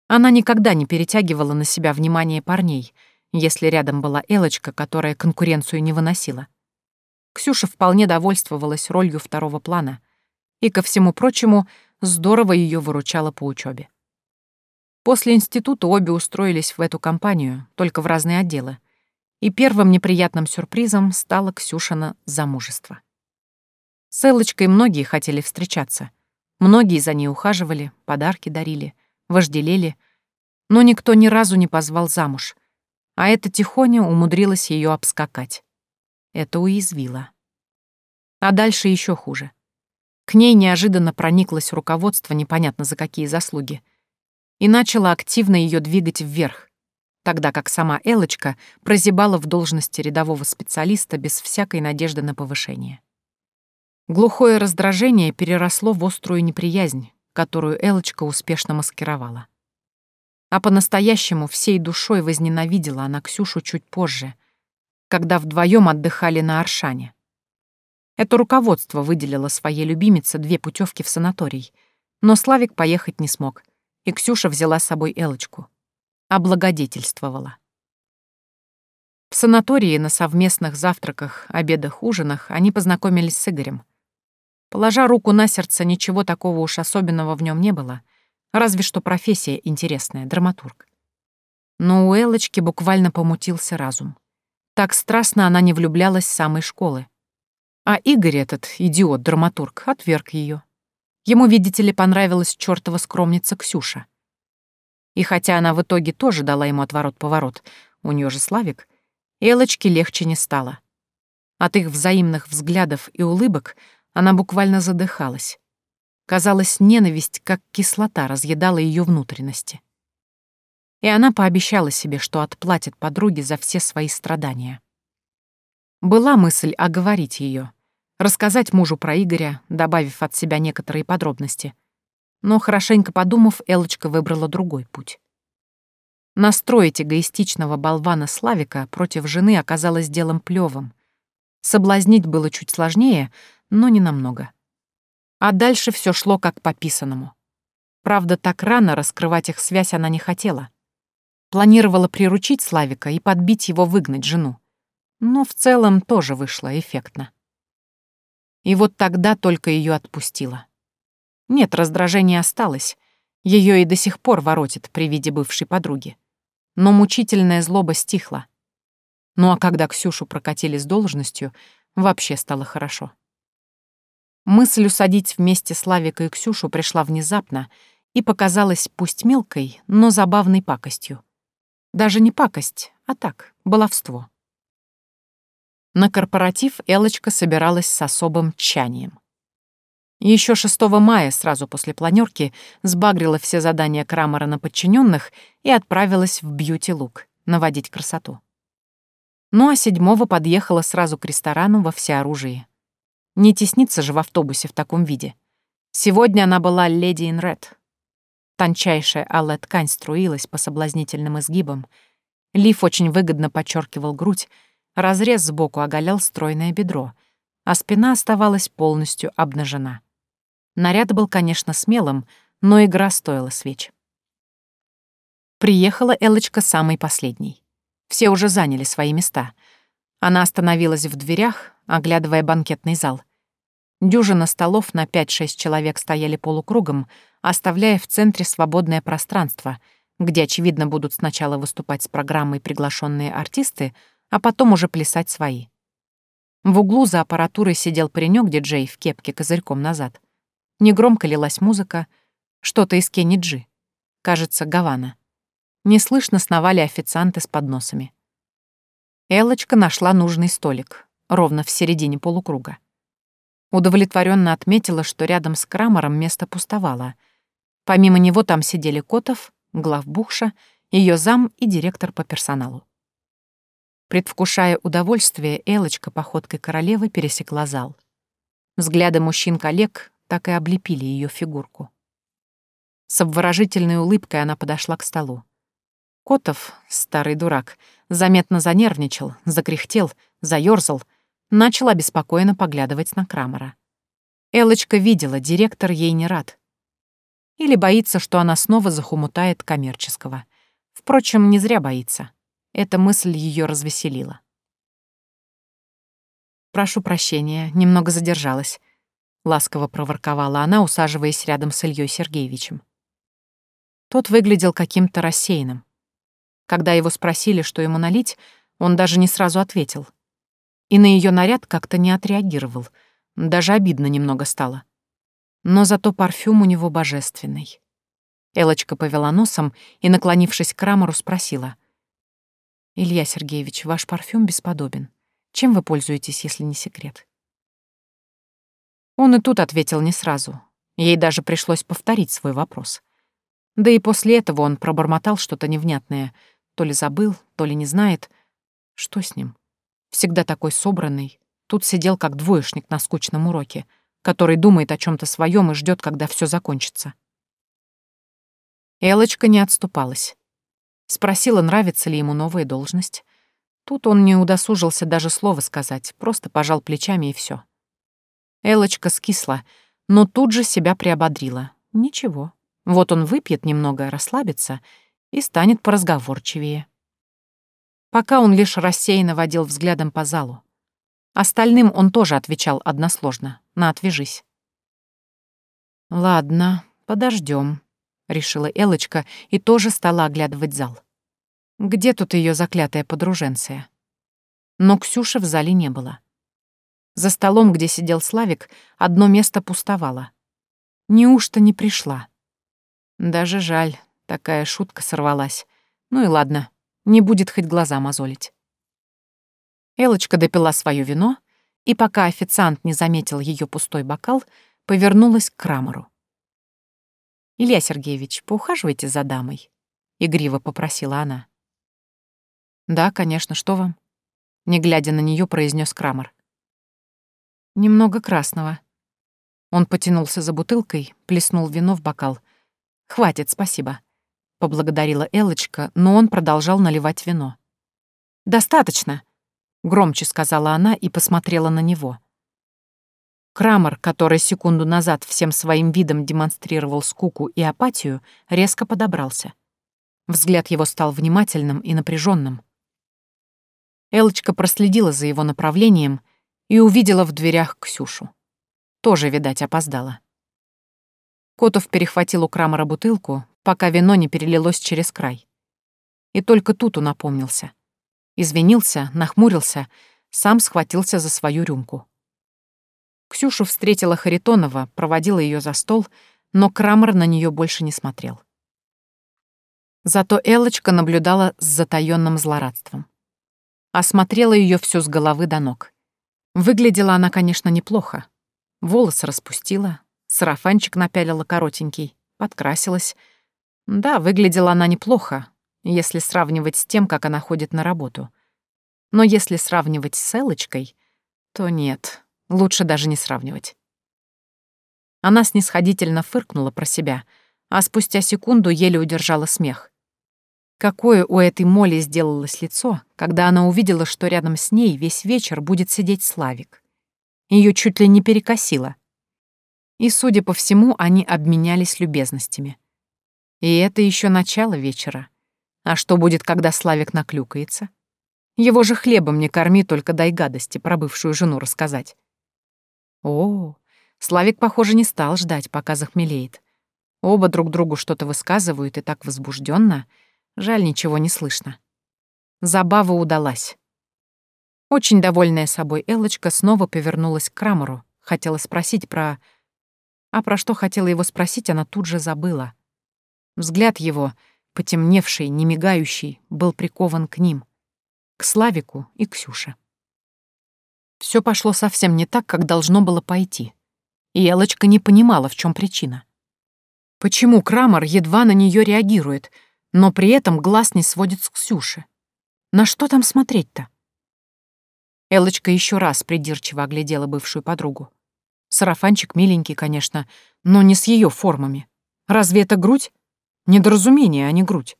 Она никогда не перетягивала на себя внимание парней, если рядом была Элочка, которая конкуренцию не выносила. Ксюша вполне довольствовалась ролью второго плана и, ко всему прочему, здорово ее выручала по учебе. После института обе устроились в эту компанию, только в разные отделы, и первым неприятным сюрпризом стало Ксюшина замужество. С Элочкой многие хотели встречаться, многие за ней ухаживали, подарки дарили — вожделели, но никто ни разу не позвал замуж, а эта тихоня умудрилась ее обскакать. Это уязвило. А дальше еще хуже. К ней неожиданно прониклось руководство непонятно за какие заслуги и начало активно ее двигать вверх, тогда как сама Элочка прозябала в должности рядового специалиста без всякой надежды на повышение. Глухое раздражение переросло в острую неприязнь, которую Элочка успешно маскировала. А по-настоящему всей душой возненавидела она Ксюшу чуть позже, когда вдвоем отдыхали на Аршане. Это руководство выделило своей любимице две путевки в санаторий, но Славик поехать не смог, и Ксюша взяла с собой Элочку. Облагодетельствовала. В санатории на совместных завтраках, обедах, ужинах они познакомились с Игорем — Положа руку на сердце, ничего такого уж особенного в нем не было, разве что профессия интересная, драматург. Но у Элочки буквально помутился разум. Так страстно она не влюблялась с самой школы. А Игорь этот, идиот-драматург, отверг ее. Ему, видите ли, понравилась чертова скромница Ксюша. И хотя она в итоге тоже дала ему отворот-поворот, у нее же Славик, Элочке легче не стало. От их взаимных взглядов и улыбок она буквально задыхалась. Казалось, ненависть, как кислота, разъедала ее внутренности. И она пообещала себе, что отплатит подруге за все свои страдания. Была мысль оговорить ее, рассказать мужу про Игоря, добавив от себя некоторые подробности. Но, хорошенько подумав, Элочка выбрала другой путь. Настроить эгоистичного болвана Славика против жены оказалось делом плевым. Соблазнить было чуть сложнее — но не намного. А дальше все шло как по писанному. Правда, так рано раскрывать их связь она не хотела. Планировала приручить Славика и подбить его выгнать жену. Но в целом тоже вышло эффектно. И вот тогда только ее отпустила. Нет, раздражение осталось. Ее и до сих пор воротит при виде бывшей подруги. Но мучительная злоба стихла. Ну а когда Ксюшу прокатили с должностью, вообще стало хорошо. Мысль усадить вместе Славика и Ксюшу пришла внезапно и показалась пусть мелкой, но забавной пакостью. Даже не пакость, а так, баловство. На корпоратив Элочка собиралась с особым тчанием. Еще 6 мая, сразу после планерки, сбагрила все задания Крамера на подчиненных и отправилась в бьюти-лук наводить красоту. Ну а седьмого подъехала сразу к ресторану во всеоружии. Не тесниться же в автобусе в таком виде. Сегодня она была леди in red. Тончайшая алая ткань струилась по соблазнительным изгибам. Лиф очень выгодно подчеркивал грудь, разрез сбоку оголял стройное бедро, а спина оставалась полностью обнажена. Наряд был, конечно, смелым, но игра стоила свеч. Приехала Элочка самой последней. Все уже заняли свои места. Она остановилась в дверях, оглядывая банкетный зал. Дюжина столов на 5-6 человек стояли полукругом, оставляя в центре свободное пространство, где, очевидно, будут сначала выступать с программой приглашенные артисты, а потом уже плясать свои. В углу за аппаратурой сидел паренек-диджей в кепке козырьком назад. Негромко лилась музыка, что-то из Кенни Джи. Кажется, Гавана. Неслышно сновали официанты с подносами. Элочка нашла нужный столик, ровно в середине полукруга. Удовлетворенно отметила, что рядом с Крамером место пустовало. Помимо него там сидели Котов, главбухша, ее зам и директор по персоналу. Предвкушая удовольствие, Элочка походкой королевы пересекла зал. Взгляды мужчин-коллег так и облепили ее фигурку. С обворожительной улыбкой она подошла к столу. Котов, старый дурак, заметно занервничал, закряхтел, заёрзал — начал обеспокоенно поглядывать на Крамера. Элочка видела, директор ей не рад. Или боится, что она снова захумутает коммерческого. Впрочем, не зря боится. Эта мысль ее развеселила. «Прошу прощения, немного задержалась», — ласково проворковала она, усаживаясь рядом с Ильей Сергеевичем. Тот выглядел каким-то рассеянным. Когда его спросили, что ему налить, он даже не сразу ответил — и на ее наряд как-то не отреагировал. Даже обидно немного стало. Но зато парфюм у него божественный. Элочка повела носом и, наклонившись к Крамеру, спросила. «Илья Сергеевич, ваш парфюм бесподобен. Чем вы пользуетесь, если не секрет?» Он и тут ответил не сразу. Ей даже пришлось повторить свой вопрос. Да и после этого он пробормотал что-то невнятное. То ли забыл, то ли не знает. Что с ним? Всегда такой собранный. Тут сидел как двоечник на скучном уроке, который думает о чем то своем и ждет, когда все закончится. Элочка не отступалась. Спросила, нравится ли ему новая должность. Тут он не удосужился даже слова сказать, просто пожал плечами и все. Элочка скисла, но тут же себя приободрила. Ничего. Вот он выпьет немного, расслабится и станет поразговорчивее. Пока он лишь рассеянно водил взглядом по залу. Остальным он тоже отвечал односложно, на «отвяжись». «Ладно, подождем, решила Элочка и тоже стала оглядывать зал. Где тут ее заклятая подруженция? Но Ксюши в зале не было. За столом, где сидел Славик, одно место пустовало. Неужто не пришла? Даже жаль, такая шутка сорвалась. Ну и ладно, не будет хоть глаза мозолить. Элочка допила свое вино, и пока официант не заметил ее пустой бокал, повернулась к Крамеру. «Илья Сергеевич, поухаживайте за дамой», — игриво попросила она. «Да, конечно, что вам?» Не глядя на нее, произнес Крамер. «Немного красного». Он потянулся за бутылкой, плеснул вино в бокал. «Хватит, спасибо». — поблагодарила Элочка, но он продолжал наливать вино. «Достаточно», — громче сказала она и посмотрела на него. Крамер, который секунду назад всем своим видом демонстрировал скуку и апатию, резко подобрался. Взгляд его стал внимательным и напряженным. Элочка проследила за его направлением и увидела в дверях Ксюшу. Тоже, видать, опоздала. Котов перехватил у Крамера бутылку, пока вино не перелилось через край. И только тут он опомнился. Извинился, нахмурился, сам схватился за свою рюмку. Ксюшу встретила Харитонова, проводила ее за стол, но Крамер на нее больше не смотрел. Зато Элочка наблюдала с затаённым злорадством. Осмотрела ее всю с головы до ног. Выглядела она, конечно, неплохо. Волосы распустила, сарафанчик напялила коротенький, подкрасилась — да, выглядела она неплохо, если сравнивать с тем, как она ходит на работу. Но если сравнивать с Элочкой, то нет, лучше даже не сравнивать. Она снисходительно фыркнула про себя, а спустя секунду еле удержала смех. Какое у этой Моли сделалось лицо, когда она увидела, что рядом с ней весь вечер будет сидеть Славик. Ее чуть ли не перекосило. И, судя по всему, они обменялись любезностями — и это еще начало вечера. А что будет, когда Славик наклюкается? Его же хлебом не корми, только дай гадости про бывшую жену рассказать. О, Славик, похоже, не стал ждать, пока захмелеет. Оба друг другу что-то высказывают и так возбужденно. Жаль, ничего не слышно. Забава удалась. Очень довольная собой Элочка снова повернулась к Крамеру, хотела спросить про... А про что хотела его спросить, она тут же забыла. Взгляд его, потемневший, немигающий, был прикован к ним, к Славику и Ксюше. Все пошло совсем не так, как должно было пойти. И Элочка не понимала, в чем причина. Почему Крамер едва на нее реагирует, но при этом глаз не сводит с Ксюши? На что там смотреть-то? Элочка еще раз придирчиво оглядела бывшую подругу. Сарафанчик миленький, конечно, но не с ее формами. Разве это грудь? Недоразумение, а не грудь.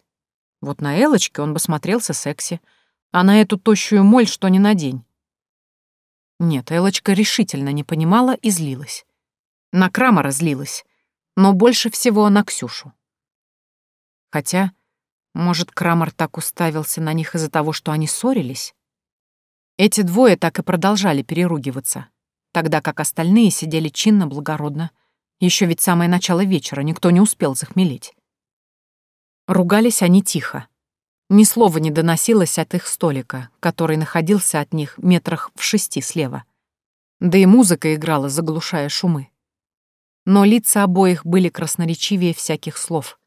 Вот на Элочке он бы смотрелся секси, а на эту тощую моль что ни на день. Нет, Элочка решительно не понимала и злилась. На Крамера злилась, но больше всего на Ксюшу. Хотя, может, Крамер так уставился на них из-за того, что они ссорились? Эти двое так и продолжали переругиваться, тогда как остальные сидели чинно, благородно. Еще ведь самое начало вечера, никто не успел захмелеть. Ругались они тихо. Ни слова не доносилось от их столика, который находился от них метрах в шести слева. Да и музыка играла, заглушая шумы но лица обоих были красноречивее всяких слов.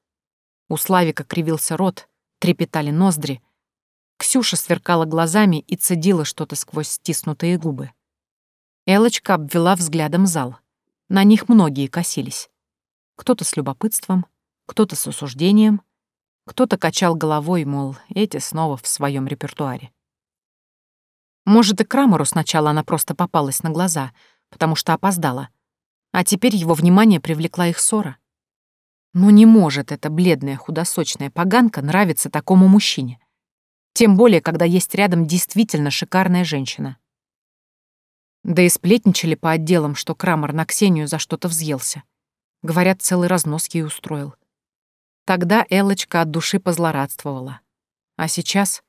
У Славика кривился рот, трепетали ноздри. Ксюша сверкала глазами и цедила что-то сквозь стиснутые губы. Элочка обвела взглядом зал. На них многие косились. Кто-то с любопытством, кто-то с осуждением, кто-то качал головой, мол, эти снова в своем репертуаре. Может, и Крамеру сначала она просто попалась на глаза, потому что опоздала — а теперь его внимание привлекла их ссора. Но не может эта бледная худосочная поганка нравиться такому мужчине. Тем более, когда есть рядом действительно шикарная женщина. Да и сплетничали по отделам, что Крамер на Ксению за что-то взъелся. Говорят, целый разнос ей устроил. Тогда Элочка от души позлорадствовала. А сейчас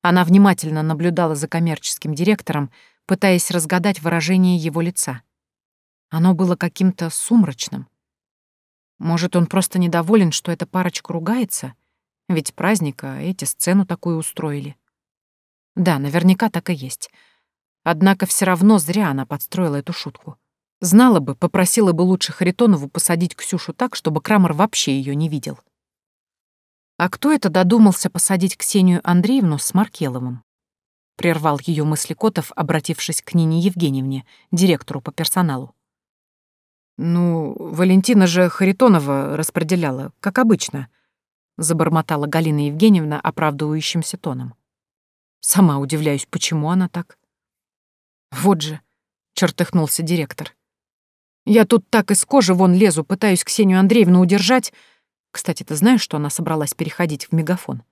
она внимательно наблюдала за коммерческим директором, пытаясь разгадать выражение его лица — оно было каким-то сумрачным. Может, он просто недоволен, что эта парочка ругается? Ведь праздника, эти сцену такую устроили. Да, наверняка так и есть. Однако все равно зря она подстроила эту шутку. Знала бы, попросила бы лучше Харитонову посадить Ксюшу так, чтобы Крамер вообще ее не видел. А кто это додумался посадить Ксению Андреевну с Маркеловым? Прервал ее мысли Котов, обратившись к Нине Евгеньевне, директору по персоналу. «Ну, Валентина же Харитонова распределяла, как обычно», — забормотала Галина Евгеньевна оправдывающимся тоном. «Сама удивляюсь, почему она так?» «Вот же», — чертыхнулся директор. «Я тут так из кожи вон лезу, пытаюсь Ксению Андреевну удержать. Кстати, ты знаешь, что она собралась переходить в мегафон?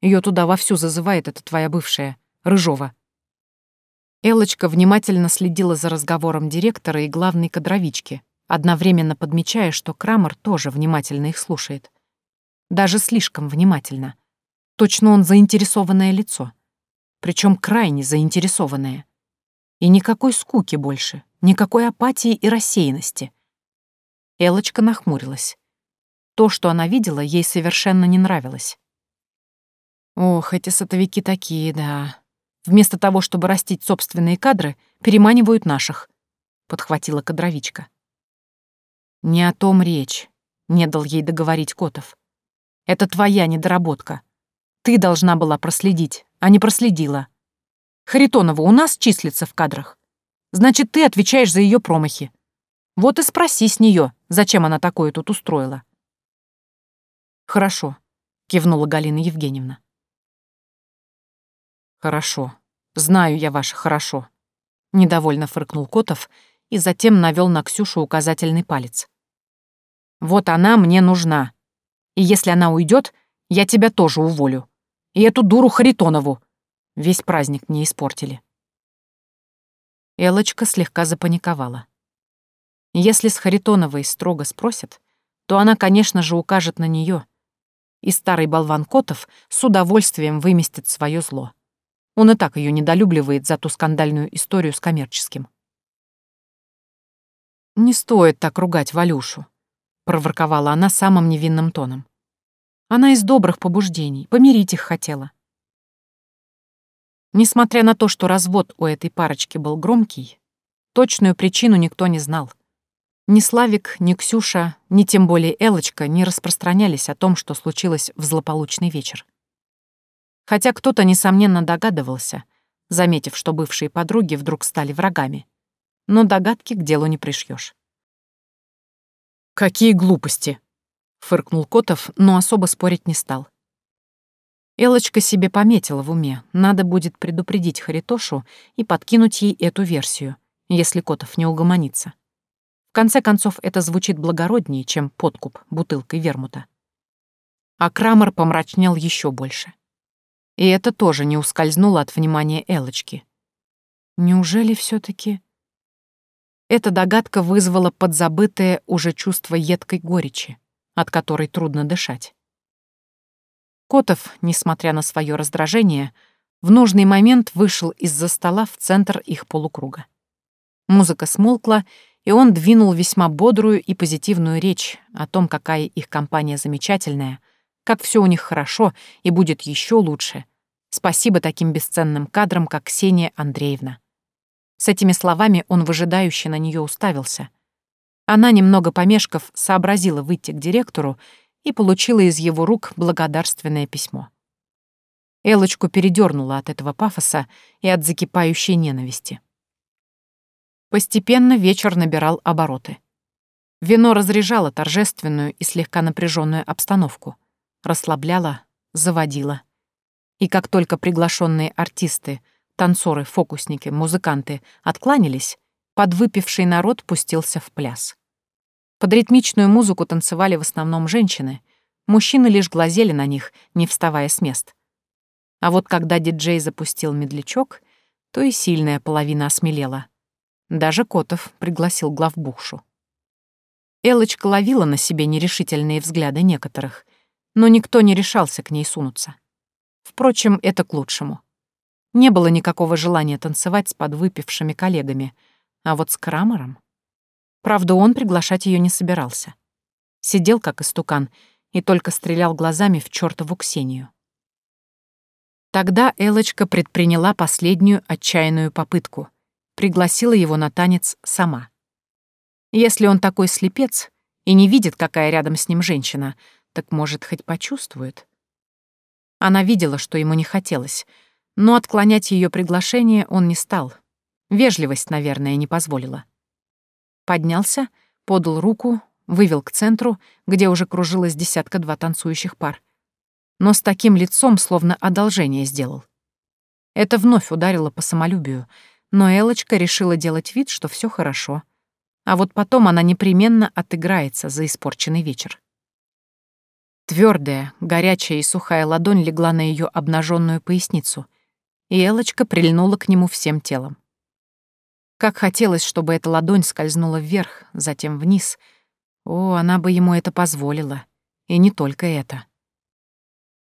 Ее туда вовсю зазывает эта твоя бывшая, Рыжова». Элочка внимательно следила за разговором директора и главной кадровички, одновременно подмечая, что Крамер тоже внимательно их слушает. Даже слишком внимательно. Точно он заинтересованное лицо. Причем крайне заинтересованное. И никакой скуки больше, никакой апатии и рассеянности. Элочка нахмурилась. То, что она видела, ей совершенно не нравилось. Ох, эти сотовики такие, да. Вместо того, чтобы растить собственные кадры, переманивают наших, подхватила кадровичка. «Не о том речь», — не дал ей договорить Котов. «Это твоя недоработка. Ты должна была проследить, а не проследила. Харитонова у нас числится в кадрах. Значит, ты отвечаешь за ее промахи. Вот и спроси с нее, зачем она такое тут устроила». «Хорошо», — кивнула Галина Евгеньевна. «Хорошо. Знаю я ваше «хорошо», — недовольно фыркнул Котов и затем навел на Ксюшу указательный палец. «Вот она мне нужна. И если она уйдет, я тебя тоже уволю. И эту дуру Харитонову. Весь праздник мне испортили». Элочка слегка запаниковала. Если с Харитоновой строго спросят, то она, конечно же, укажет на нее, и старый болван Котов с удовольствием выместит свое зло. Он и так ее недолюбливает за ту скандальную историю с коммерческим. «Не стоит так ругать Валюшу», — проворковала она самым невинным тоном. «Она из добрых побуждений, помирить их хотела». Несмотря на то, что развод у этой парочки был громкий, точную причину никто не знал. Ни Славик, ни Ксюша, ни тем более Элочка не распространялись о том, что случилось в злополучный вечер. Хотя кто-то, несомненно, догадывался, заметив, что бывшие подруги вдруг стали врагами. Но догадки к делу не пришьешь. «Какие глупости!» — фыркнул Котов, но особо спорить не стал. Элочка себе пометила в уме, надо будет предупредить Харитошу и подкинуть ей эту версию, если Котов не угомонится. Конце концов, это звучит благороднее, чем подкуп бутылкой вермута. А Крамер помрачнел еще больше. И это тоже не ускользнуло от внимания Элочки. Неужели все таки Эта догадка вызвала подзабытое уже чувство едкой горечи, от которой трудно дышать. Котов, несмотря на свое раздражение, в нужный момент вышел из-за стола в центр их полукруга. Музыка смолкла, и он двинул весьма бодрую и позитивную речь о том, какая их компания замечательная, как все у них хорошо и будет еще лучше. Спасибо таким бесценным кадрам, как Ксения Андреевна. С этими словами он выжидающе на нее уставился. Она, немного помешков, сообразила выйти к директору и получила из его рук благодарственное письмо. Элочку передернула от этого пафоса и от закипающей ненависти. Постепенно вечер набирал обороты. Вино разряжало торжественную и слегка напряженную обстановку, расслабляло, заводило. И как только приглашенные артисты, танцоры, фокусники, музыканты откланялись, подвыпивший народ пустился в пляс. Под ритмичную музыку танцевали в основном женщины. Мужчины лишь глазели на них, не вставая с мест. А вот когда диджей запустил медлячок, то и сильная половина осмелела. Даже Котов пригласил главбухшу. Элочка ловила на себе нерешительные взгляды некоторых, но никто не решался к ней сунуться. Впрочем, это к лучшему. Не было никакого желания танцевать с подвыпившими коллегами, а вот с Крамером... Правда, он приглашать ее не собирался. Сидел как истукан и только стрелял глазами в чертову Ксению. Тогда Элочка предприняла последнюю отчаянную попытку. Пригласила его на танец сама. Если он такой слепец и не видит, какая рядом с ним женщина, так, может, хоть почувствует. Она видела, что ему не хотелось, но отклонять ее приглашение он не стал. Вежливость, наверное, не позволила. Поднялся, подал руку, вывел к центру, где уже кружилось десятка-два танцующих пар. Но с таким лицом словно одолжение сделал. Это вновь ударило по самолюбию, но Элочка решила делать вид, что все хорошо. А вот потом она непременно отыграется за испорченный вечер. Твердая, горячая и сухая ладонь легла на ее обнаженную поясницу, и Элочка прильнула к нему всем телом. Как хотелось, чтобы эта ладонь скользнула вверх, затем вниз. О, она бы ему это позволила. И не только это.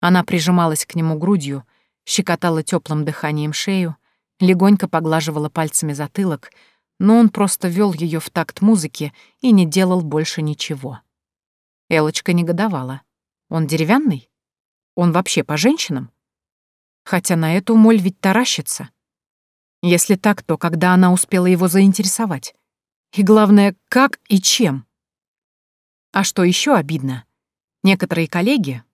Она прижималась к нему грудью, щекотала теплым дыханием шею, легонько поглаживала пальцами затылок, но он просто вел ее в такт музыки и не делал больше ничего. Элочка негодовала. Он деревянный? Он вообще по женщинам? Хотя на эту моль ведь таращится. Если так, то когда она успела его заинтересовать? И главное, как и чем? А что еще обидно? Некоторые коллеги,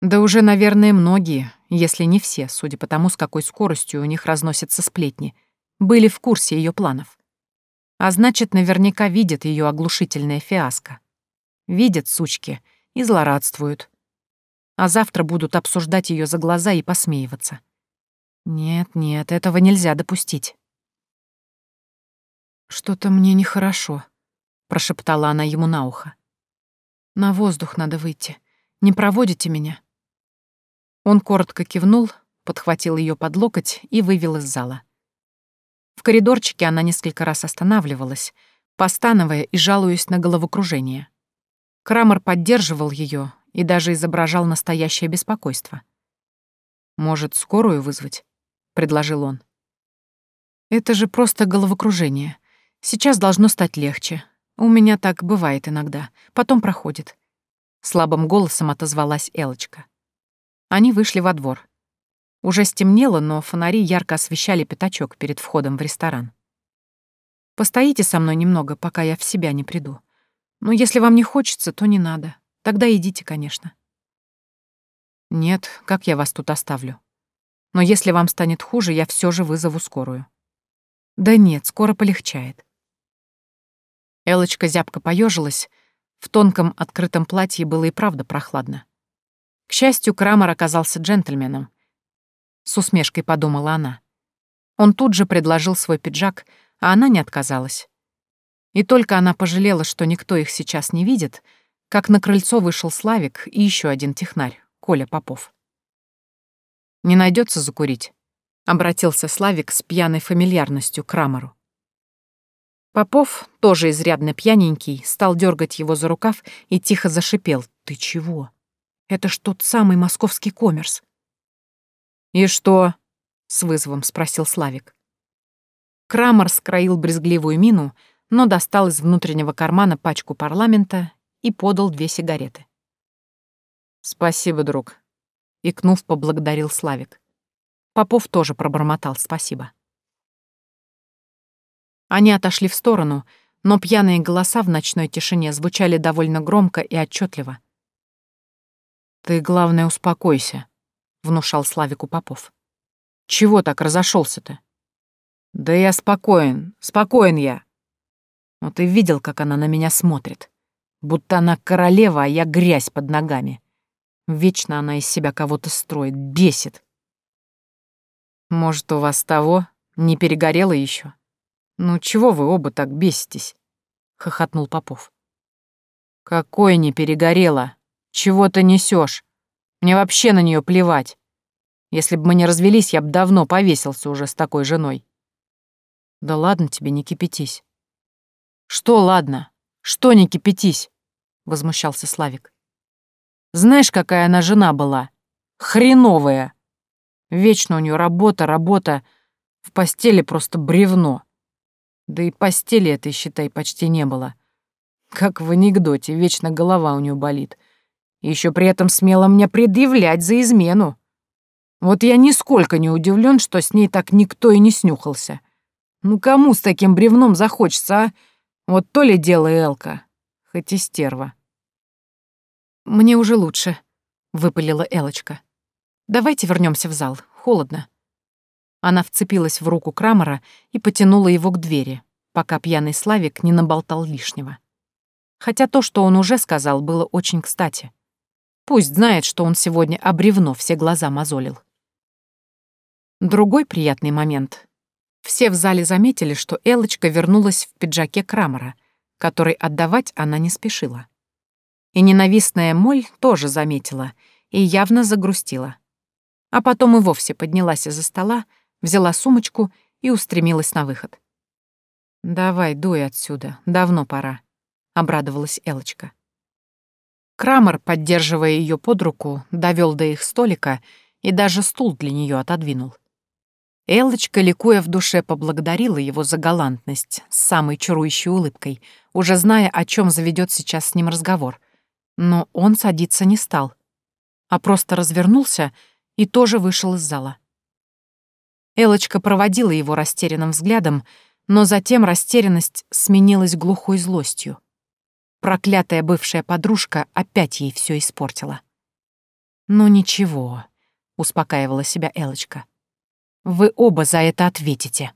да уже, наверное, многие, если не все, судя по тому, с какой скоростью у них разносятся сплетни, были в курсе ее планов. А значит, наверняка видят ее оглушительное фиаско. Видят, сучки, и злорадствуют. А завтра будут обсуждать ее за глаза и посмеиваться. Нет, нет, этого нельзя допустить. Что-то мне нехорошо, прошептала она ему на ухо. На воздух надо выйти. Не проводите меня. Он коротко кивнул, подхватил ее под локоть и вывел из зала. В коридорчике она несколько раз останавливалась, постановая и жалуясь на головокружение. Крамер поддерживал ее и даже изображал настоящее беспокойство. Может, скорую вызвать? предложил он. Это же просто головокружение. Сейчас должно стать легче. У меня так бывает иногда, потом проходит. Слабым голосом отозвалась Элочка. Они вышли во двор. Уже стемнело, но фонари ярко освещали пятачок перед входом в ресторан. «Постоите со мной немного, пока я в себя не приду. Но если вам не хочется, то не надо. Тогда идите, конечно». «Нет, как я вас тут оставлю? Но если вам станет хуже, я все же вызову скорую». «Да нет, скоро полегчает». Элочка зябко поежилась. В тонком открытом платье было и правда прохладно. К счастью, Крамер оказался джентльменом. С усмешкой подумала она. Он тут же предложил свой пиджак, а она не отказалась. И только она пожалела, что никто их сейчас не видит, как на крыльцо вышел Славик и еще один технарь, Коля Попов. «Не найдется закурить?» — обратился Славик с пьяной фамильярностью к Крамеру. Попов, тоже изрядно пьяненький, стал дергать его за рукав и тихо зашипел. «Ты чего?» Это ж тот самый московский коммерс. «И что?» — с вызовом спросил Славик. Крамер скроил брезгливую мину, но достал из внутреннего кармана пачку парламента и подал две сигареты. «Спасибо, друг», — икнув, поблагодарил Славик. Попов тоже пробормотал спасибо. Они отошли в сторону, но пьяные голоса в ночной тишине звучали довольно громко и отчетливо. «Ты, главное, успокойся», — внушал Славику Попов. «Чего так разошелся-то?» «Да я спокоен, спокоен я». «Ну ты видел, как она на меня смотрит? Будто она королева, а я грязь под ногами. Вечно она из себя кого-то строит, бесит». «Может, у вас того не перегорело еще? Ну чего вы оба так беситесь?» — хохотнул Попов. «Какое не перегорело?» Чего ты несешь? Мне вообще на нее плевать. Если бы мы не развелись, я бы давно повесился уже с такой женой. Да ладно тебе, не кипятись. Что ладно? Что не кипятись? Возмущался Славик. Знаешь, какая она жена была? Хреновая. Вечно у нее работа, работа. В постели просто бревно. Да и постели этой, считай, почти не было. Как в анекдоте, вечно голова у нее болит. Еще при этом смело мне предъявлять за измену. Вот я нисколько не удивлен, что с ней так никто и не снюхался. Ну кому с таким бревном захочется, а? Вот то ли дело Элка, хоть и стерва. «Мне уже лучше», — выпалила Элочка. «Давайте вернемся в зал, холодно». Она вцепилась в руку Крамера и потянула его к двери, пока пьяный Славик не наболтал лишнего. Хотя то, что он уже сказал, было очень кстати. Пусть знает, что он сегодня обревно все глаза мозолил. Другой приятный момент. Все в зале заметили, что Элочка вернулась в пиджаке Крамера, который отдавать она не спешила. И ненавистная Моль тоже заметила и явно загрустила. А потом и вовсе поднялась из-за стола, взяла сумочку и устремилась на выход. «Давай, дуй отсюда, давно пора», — обрадовалась Элочка. Крамер, поддерживая ее под руку, довел до их столика и даже стул для нее отодвинул. Элочка, ликуя в душе, поблагодарила его за галантность с самой чарующей улыбкой, уже зная, о чем заведет сейчас с ним разговор. Но он садиться не стал, а просто развернулся и тоже вышел из зала. Элочка проводила его растерянным взглядом, но затем растерянность сменилась глухой злостью. Проклятая бывшая подружка опять ей все испортила. «Ну ничего», — успокаивала себя Элочка. «Вы оба за это ответите».